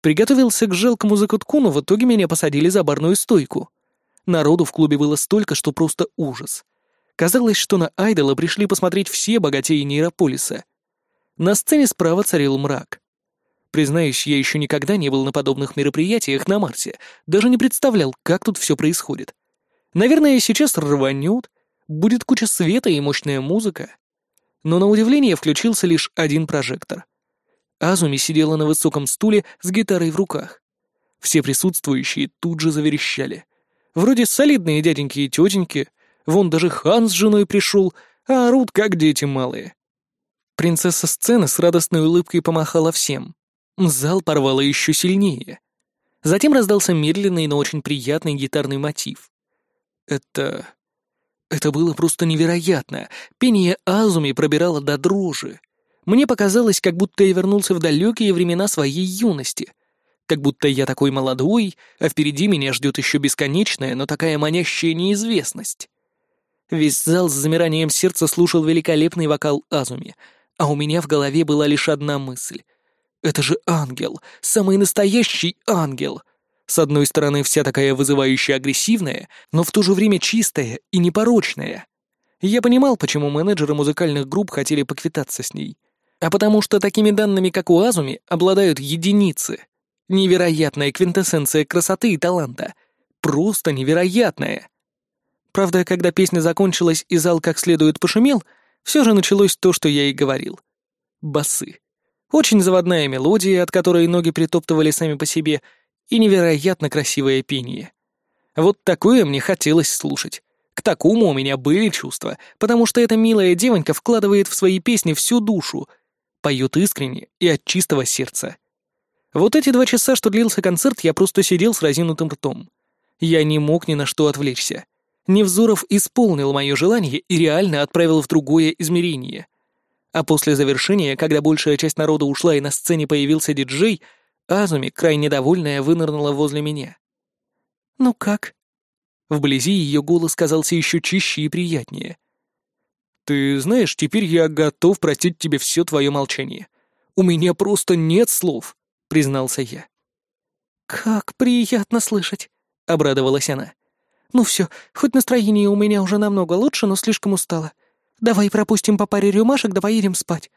Приготовился к жалкому закутку, но в итоге меня посадили за барную стойку. Народу в клубе было столько, что просто ужас. Казалось, что на Айдола пришли посмотреть все богатеи Нейрополиса. На сцене справа царил мрак. Признаюсь, я еще никогда не был на подобных мероприятиях на Марсе, даже не представлял, как тут все происходит. Наверное, сейчас рванет, будет куча света и мощная музыка. Но на удивление включился лишь один прожектор. Азуми сидела на высоком стуле с гитарой в руках. Все присутствующие тут же заверещали. Вроде солидные дяденьки и тетеньки, вон даже хан с женой пришел, а орут как дети малые. Принцесса сцены с радостной улыбкой помахала всем. Зал порвало еще сильнее. Затем раздался медленный, но очень приятный гитарный мотив. Это... Это было просто невероятно. Пение Азуми пробирало до дрожи. Мне показалось, как будто я вернулся в далекие времена своей юности. Как будто я такой молодой, а впереди меня ждет еще бесконечная, но такая манящая неизвестность. Весь зал с замиранием сердца слушал великолепный вокал Азуми, а у меня в голове была лишь одна мысль. Это же ангел, самый настоящий ангел. С одной стороны, вся такая вызывающая агрессивная, но в то же время чистая и непорочная. Я понимал, почему менеджеры музыкальных групп хотели поквитаться с ней. А потому что такими данными, как у Азуми, обладают единицы. Невероятная квинтэссенция красоты и таланта. Просто невероятная. Правда, когда песня закончилась и зал как следует пошумел, все же началось то, что я и говорил. Басы. Очень заводная мелодия, от которой ноги притоптывали сами по себе, и невероятно красивое пение. Вот такое мне хотелось слушать. К такому у меня были чувства, потому что эта милая девонька вкладывает в свои песни всю душу, поет искренне и от чистого сердца. Вот эти два часа, что длился концерт, я просто сидел с разинутым ртом. Я не мог ни на что отвлечься. Невзоров исполнил мое желание и реально отправил в другое измерение. А после завершения, когда большая часть народа ушла и на сцене появился диджей, Азуми, крайне довольная, вынырнула возле меня. «Ну как?» Вблизи ее голос казался еще чище и приятнее. «Ты знаешь, теперь я готов простить тебе все твое молчание. У меня просто нет слов», — признался я. «Как приятно слышать», — обрадовалась она. «Ну все, хоть настроение у меня уже намного лучше, но слишком устала. Давай пропустим по паре рюмашек, да поедем спать.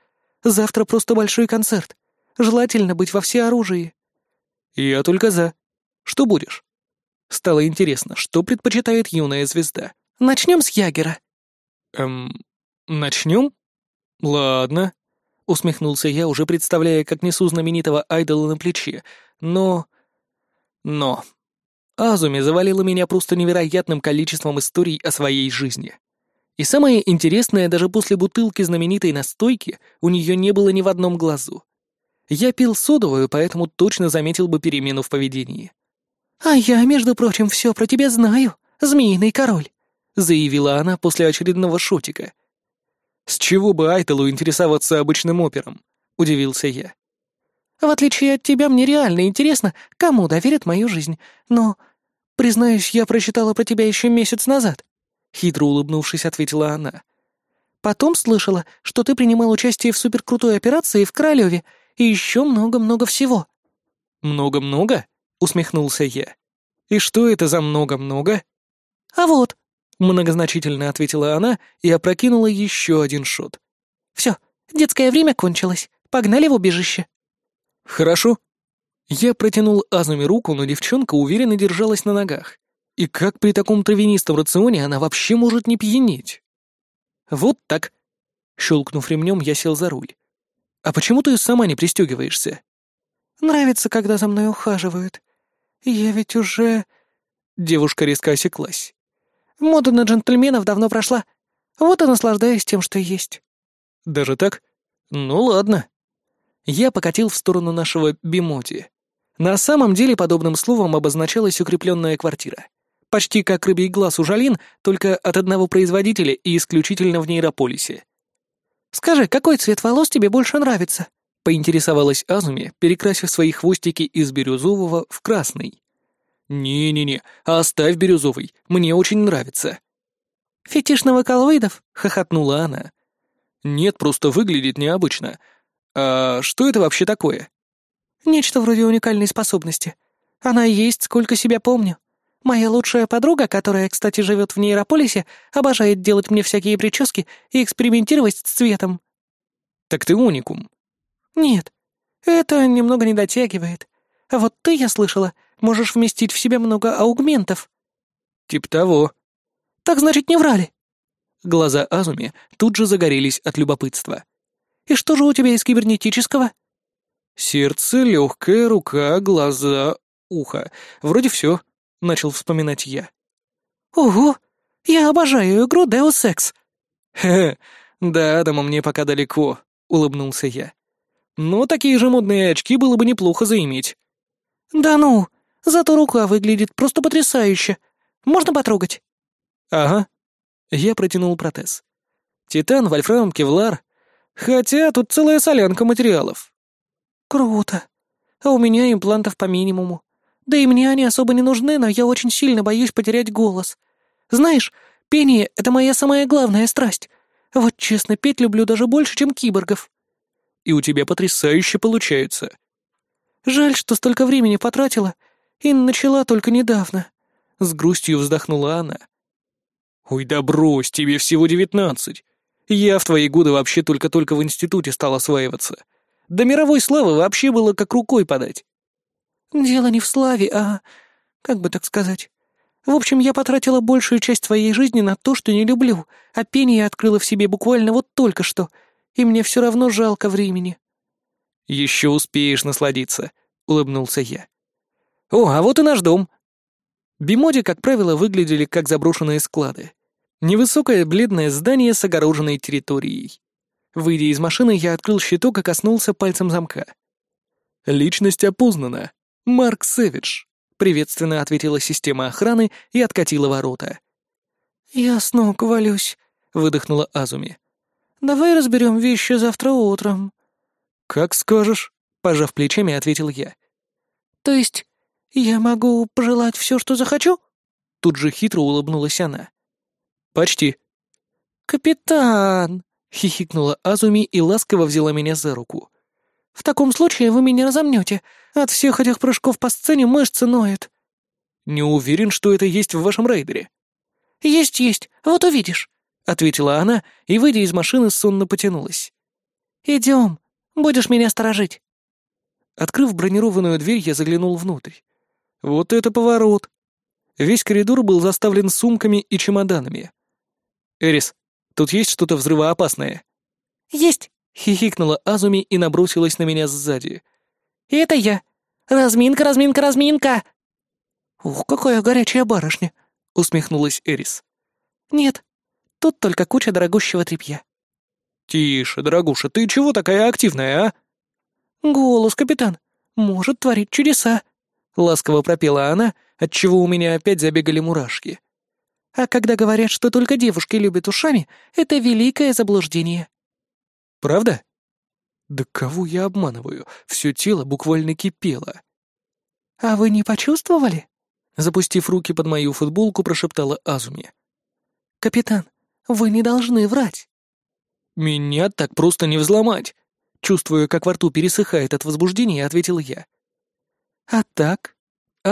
Завтра просто большой концерт. Желательно быть во всеоружии». «Я только за. Что будешь?» Стало интересно, что предпочитает юная звезда. «Начнем с Ягера». «Эм, начнем? Ладно», — усмехнулся я, уже представляя, как несу знаменитого айдола на плече. «Но... но...» Азуми завалила меня просто невероятным количеством историй о своей жизни. И самое интересное, даже после бутылки знаменитой настойки у нее не было ни в одном глазу. Я пил содовую, поэтому точно заметил бы перемену в поведении. «А я, между прочим, все про тебя знаю, змеиный король», — заявила она после очередного шотика. «С чего бы Айтелу интересоваться обычным опером?» — удивился я. В отличие от тебя, мне реально интересно, кому доверят мою жизнь. Но, признаюсь, я прочитала про тебя еще месяц назад», — хитро улыбнувшись, ответила она. «Потом слышала, что ты принимал участие в суперкрутой операции в Королеве и еще много-много всего». «Много-много?» — усмехнулся я. «И что это за много-много?» «А вот», — многозначительно ответила она и опрокинула еще один шот. «Все, детское время кончилось. Погнали в убежище». «Хорошо». Я протянул Азуми руку, но девчонка уверенно держалась на ногах. И как при таком травянистом рационе она вообще может не пьянеть? «Вот так». Щелкнув ремнем, я сел за руль. «А почему ты сама не пристегиваешься?» «Нравится, когда за мной ухаживают. Я ведь уже...» Девушка резко осеклась. «Мода на джентльменов давно прошла. Вот и наслаждаюсь тем, что есть». «Даже так? Ну ладно». Я покатил в сторону нашего Бимоти. На самом деле подобным словом обозначалась укрепленная квартира. Почти как рыбий глаз у Жалин, только от одного производителя и исключительно в нейрополисе. «Скажи, какой цвет волос тебе больше нравится?» — поинтересовалась Азуми, перекрасив свои хвостики из бирюзового в красный. «Не-не-не, оставь бирюзовый, мне очень нравится». «Фетиш новоколоидов?» — хохотнула она. Нет, просто выглядит необычно. А что это вообще такое? Нечто вроде уникальной способности. Она есть, сколько себя помню. Моя лучшая подруга, которая, кстати, живет в нейрополисе, обожает делать мне всякие прически и экспериментировать с цветом. Так ты уникум. Нет, это немного не дотягивает. А вот ты, я слышала, можешь вместить в себя много аугментов. Тип того. Так значит, не врали. Глаза Азуми тут же загорелись от любопытства. И что же у тебя из кибернетического? Сердце, легкая рука, глаза, ухо. Вроде все, начал вспоминать я. Ого, я обожаю игру Deus Ex. Хе, да, дома мне пока далеко, улыбнулся я. Но такие же модные очки было бы неплохо заиметь. Да ну, зато рука выглядит просто потрясающе. Можно потрогать? Ага, я протянул протез. Титан, вольфрам, кевлар. Хотя тут целая солянка материалов. Круто. А у меня имплантов по минимуму. Да и мне они особо не нужны, но я очень сильно боюсь потерять голос. Знаешь, пение — это моя самая главная страсть. Вот честно, петь люблю даже больше, чем киборгов. И у тебя потрясающе получается. Жаль, что столько времени потратила и начала только недавно. С грустью вздохнула она. «Ой, да брось, тебе всего девятнадцать. Я в твои годы вообще только-только в институте стал осваиваться. До мировой славы вообще было как рукой подать». «Дело не в славе, а... как бы так сказать... В общем, я потратила большую часть своей жизни на то, что не люблю, а пение открыла в себе буквально вот только что, и мне все равно жалко времени». «Еще успеешь насладиться», — улыбнулся я. «О, а вот и наш дом». Бимоди, как правило, выглядели как заброшенные склады. Невысокое бледное здание с огороженной территорией. Выйдя из машины, я открыл щиток и коснулся пальцем замка. «Личность опознана. Марк Сэвидж», — приветственно ответила система охраны и откатила ворота. «Я с ног валюсь», — выдохнула Азуми. «Давай разберем вещи завтра утром». «Как скажешь», — пожав плечами, ответил я. «То есть я могу пожелать все, что захочу?» Тут же хитро улыбнулась она. «Почти». «Капитан!» — хихикнула Азуми и ласково взяла меня за руку. «В таком случае вы меня разомнете. От всех этих прыжков по сцене мышцы ноют». «Не уверен, что это есть в вашем рейдере». «Есть-есть, вот увидишь», — ответила она и, выйдя из машины, сонно потянулась. «Идем, будешь меня сторожить». Открыв бронированную дверь, я заглянул внутрь. Вот это поворот. Весь коридор был заставлен сумками и чемоданами. «Эрис, тут есть что-то взрывоопасное?» «Есть!» — хихикнула Азуми и набросилась на меня сзади. «Это я! Разминка, разминка, разминка!» «Ух, какая горячая барышня!» — усмехнулась Эрис. «Нет, тут только куча дорогущего тряпья». «Тише, дорогуша, ты чего такая активная, а?» «Голос, капитан, может творить чудеса», — ласково пропела она, отчего у меня опять забегали мурашки. А когда говорят, что только девушки любят ушами, это великое заблуждение. Правда? Да кого я обманываю? Все тело буквально кипело. А вы не почувствовали? Запустив руки под мою футболку, прошептала Азуми. Капитан, вы не должны врать. Меня так просто не взломать. Чувствуя, как во рту пересыхает от возбуждения, ответил я. А так?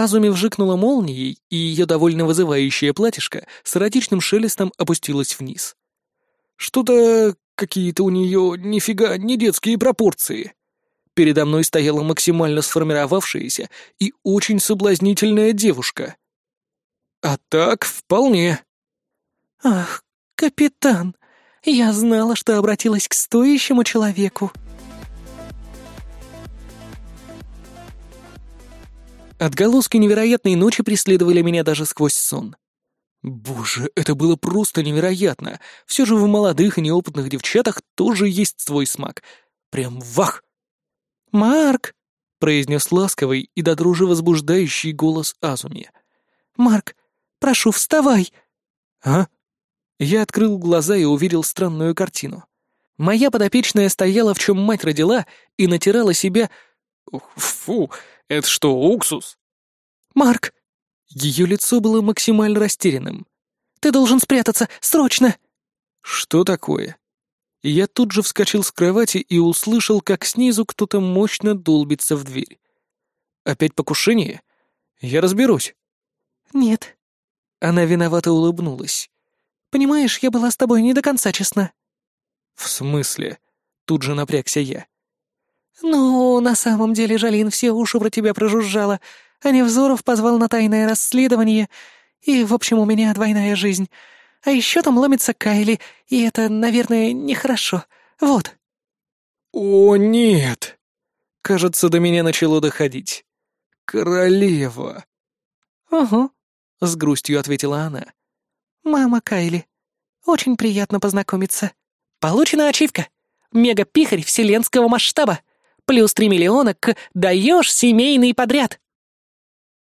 Азуми вжикнула молнией, и ее довольно вызывающее платьишко с эротичным шелестом опустилось вниз. Что-то какие-то у нее нифига не детские пропорции. Передо мной стояла максимально сформировавшаяся и очень соблазнительная девушка. А так вполне. «Ах, капитан, я знала, что обратилась к стоящему человеку». Отголоски невероятной ночи преследовали меня даже сквозь сон. Боже, это было просто невероятно. Все же в молодых и неопытных девчатах тоже есть свой смак. Прям вах! «Марк!» — произнес ласковый и до дружи возбуждающий голос Азуми. «Марк, прошу, вставай!» «А?» Я открыл глаза и увидел странную картину. Моя подопечная стояла, в чем мать родила, и натирала себя... Фу, это что, уксус?» «Марк!» Ее лицо было максимально растерянным. «Ты должен спрятаться! Срочно!» «Что такое?» Я тут же вскочил с кровати и услышал, как снизу кто-то мощно долбится в дверь. Опять покушение? Я разберусь. Нет. Она виновато улыбнулась. Понимаешь, я была с тобой не до конца честна. В смысле? Тут же напрягся я. Ну, на самом деле Жалин все уши про тебя прожужжала, а Невзоров позвал на тайное расследование, и, в общем, у меня двойная жизнь. А еще там ломится Кайли, и это, наверное, нехорошо. Вот». «О, нет!» Кажется, до меня начало доходить. «Королева!» «Угу», — с грустью ответила она. «Мама Кайли. Очень приятно познакомиться. Получена ачивка. Мега-пихарь вселенского масштаба. Плюс три миллиона к «даешь семейный подряд».